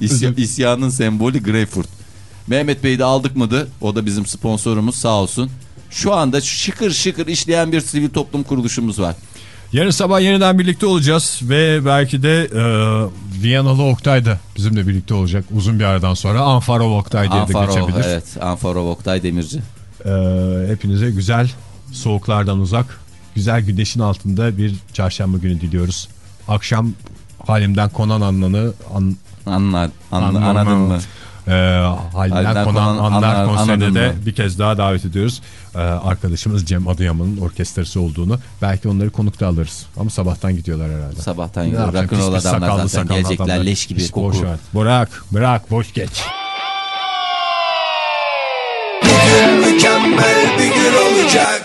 [SPEAKER 4] İsya, isyanın sembolü Greyfurt. Mehmet Bey'i de aldık mıydı? O da bizim sponsorumuz sağ olsun. Şu anda şıkır şıkır işleyen bir sivil toplum kuruluşumuz var.
[SPEAKER 3] Yarın sabah yeniden birlikte olacağız ve belki de e, Viyanalı Oktay da bizimle birlikte olacak uzun bir aradan sonra. Anfarov Oktay diye de
[SPEAKER 4] Anfarov,
[SPEAKER 3] geçebilir.
[SPEAKER 4] evet. Anfarov Oktay Demirci.
[SPEAKER 3] E, hepinize güzel soğuklardan uzak, güzel güneşin altında bir çarşamba günü diliyoruz. Akşam halimden konan anlanı an,
[SPEAKER 4] Anla, anla, anladın mı?
[SPEAKER 3] e, halimden
[SPEAKER 4] Halimden
[SPEAKER 3] konan,
[SPEAKER 4] konan
[SPEAKER 3] anlar
[SPEAKER 4] anlar-
[SPEAKER 3] konserine de
[SPEAKER 4] mı?
[SPEAKER 3] bir kez daha davet ediyoruz. E, arkadaşımız Cem Adıyaman'ın orkestrası olduğunu belki onları konukta alırız. Ama sabahtan gidiyorlar herhalde.
[SPEAKER 4] Sabahtan
[SPEAKER 3] Ne
[SPEAKER 4] gidiyor.
[SPEAKER 3] yapacak?
[SPEAKER 4] Rock'n'roll
[SPEAKER 3] Pis pis
[SPEAKER 4] adamlar
[SPEAKER 3] sakallı
[SPEAKER 4] zaten
[SPEAKER 3] sakallı
[SPEAKER 4] gelecekler
[SPEAKER 3] adamlar.
[SPEAKER 4] leş gibi
[SPEAKER 3] Pis,
[SPEAKER 4] koku.
[SPEAKER 3] boş ver. Bırak bırak boş geç.
[SPEAKER 2] Mükemmel bir gün olacak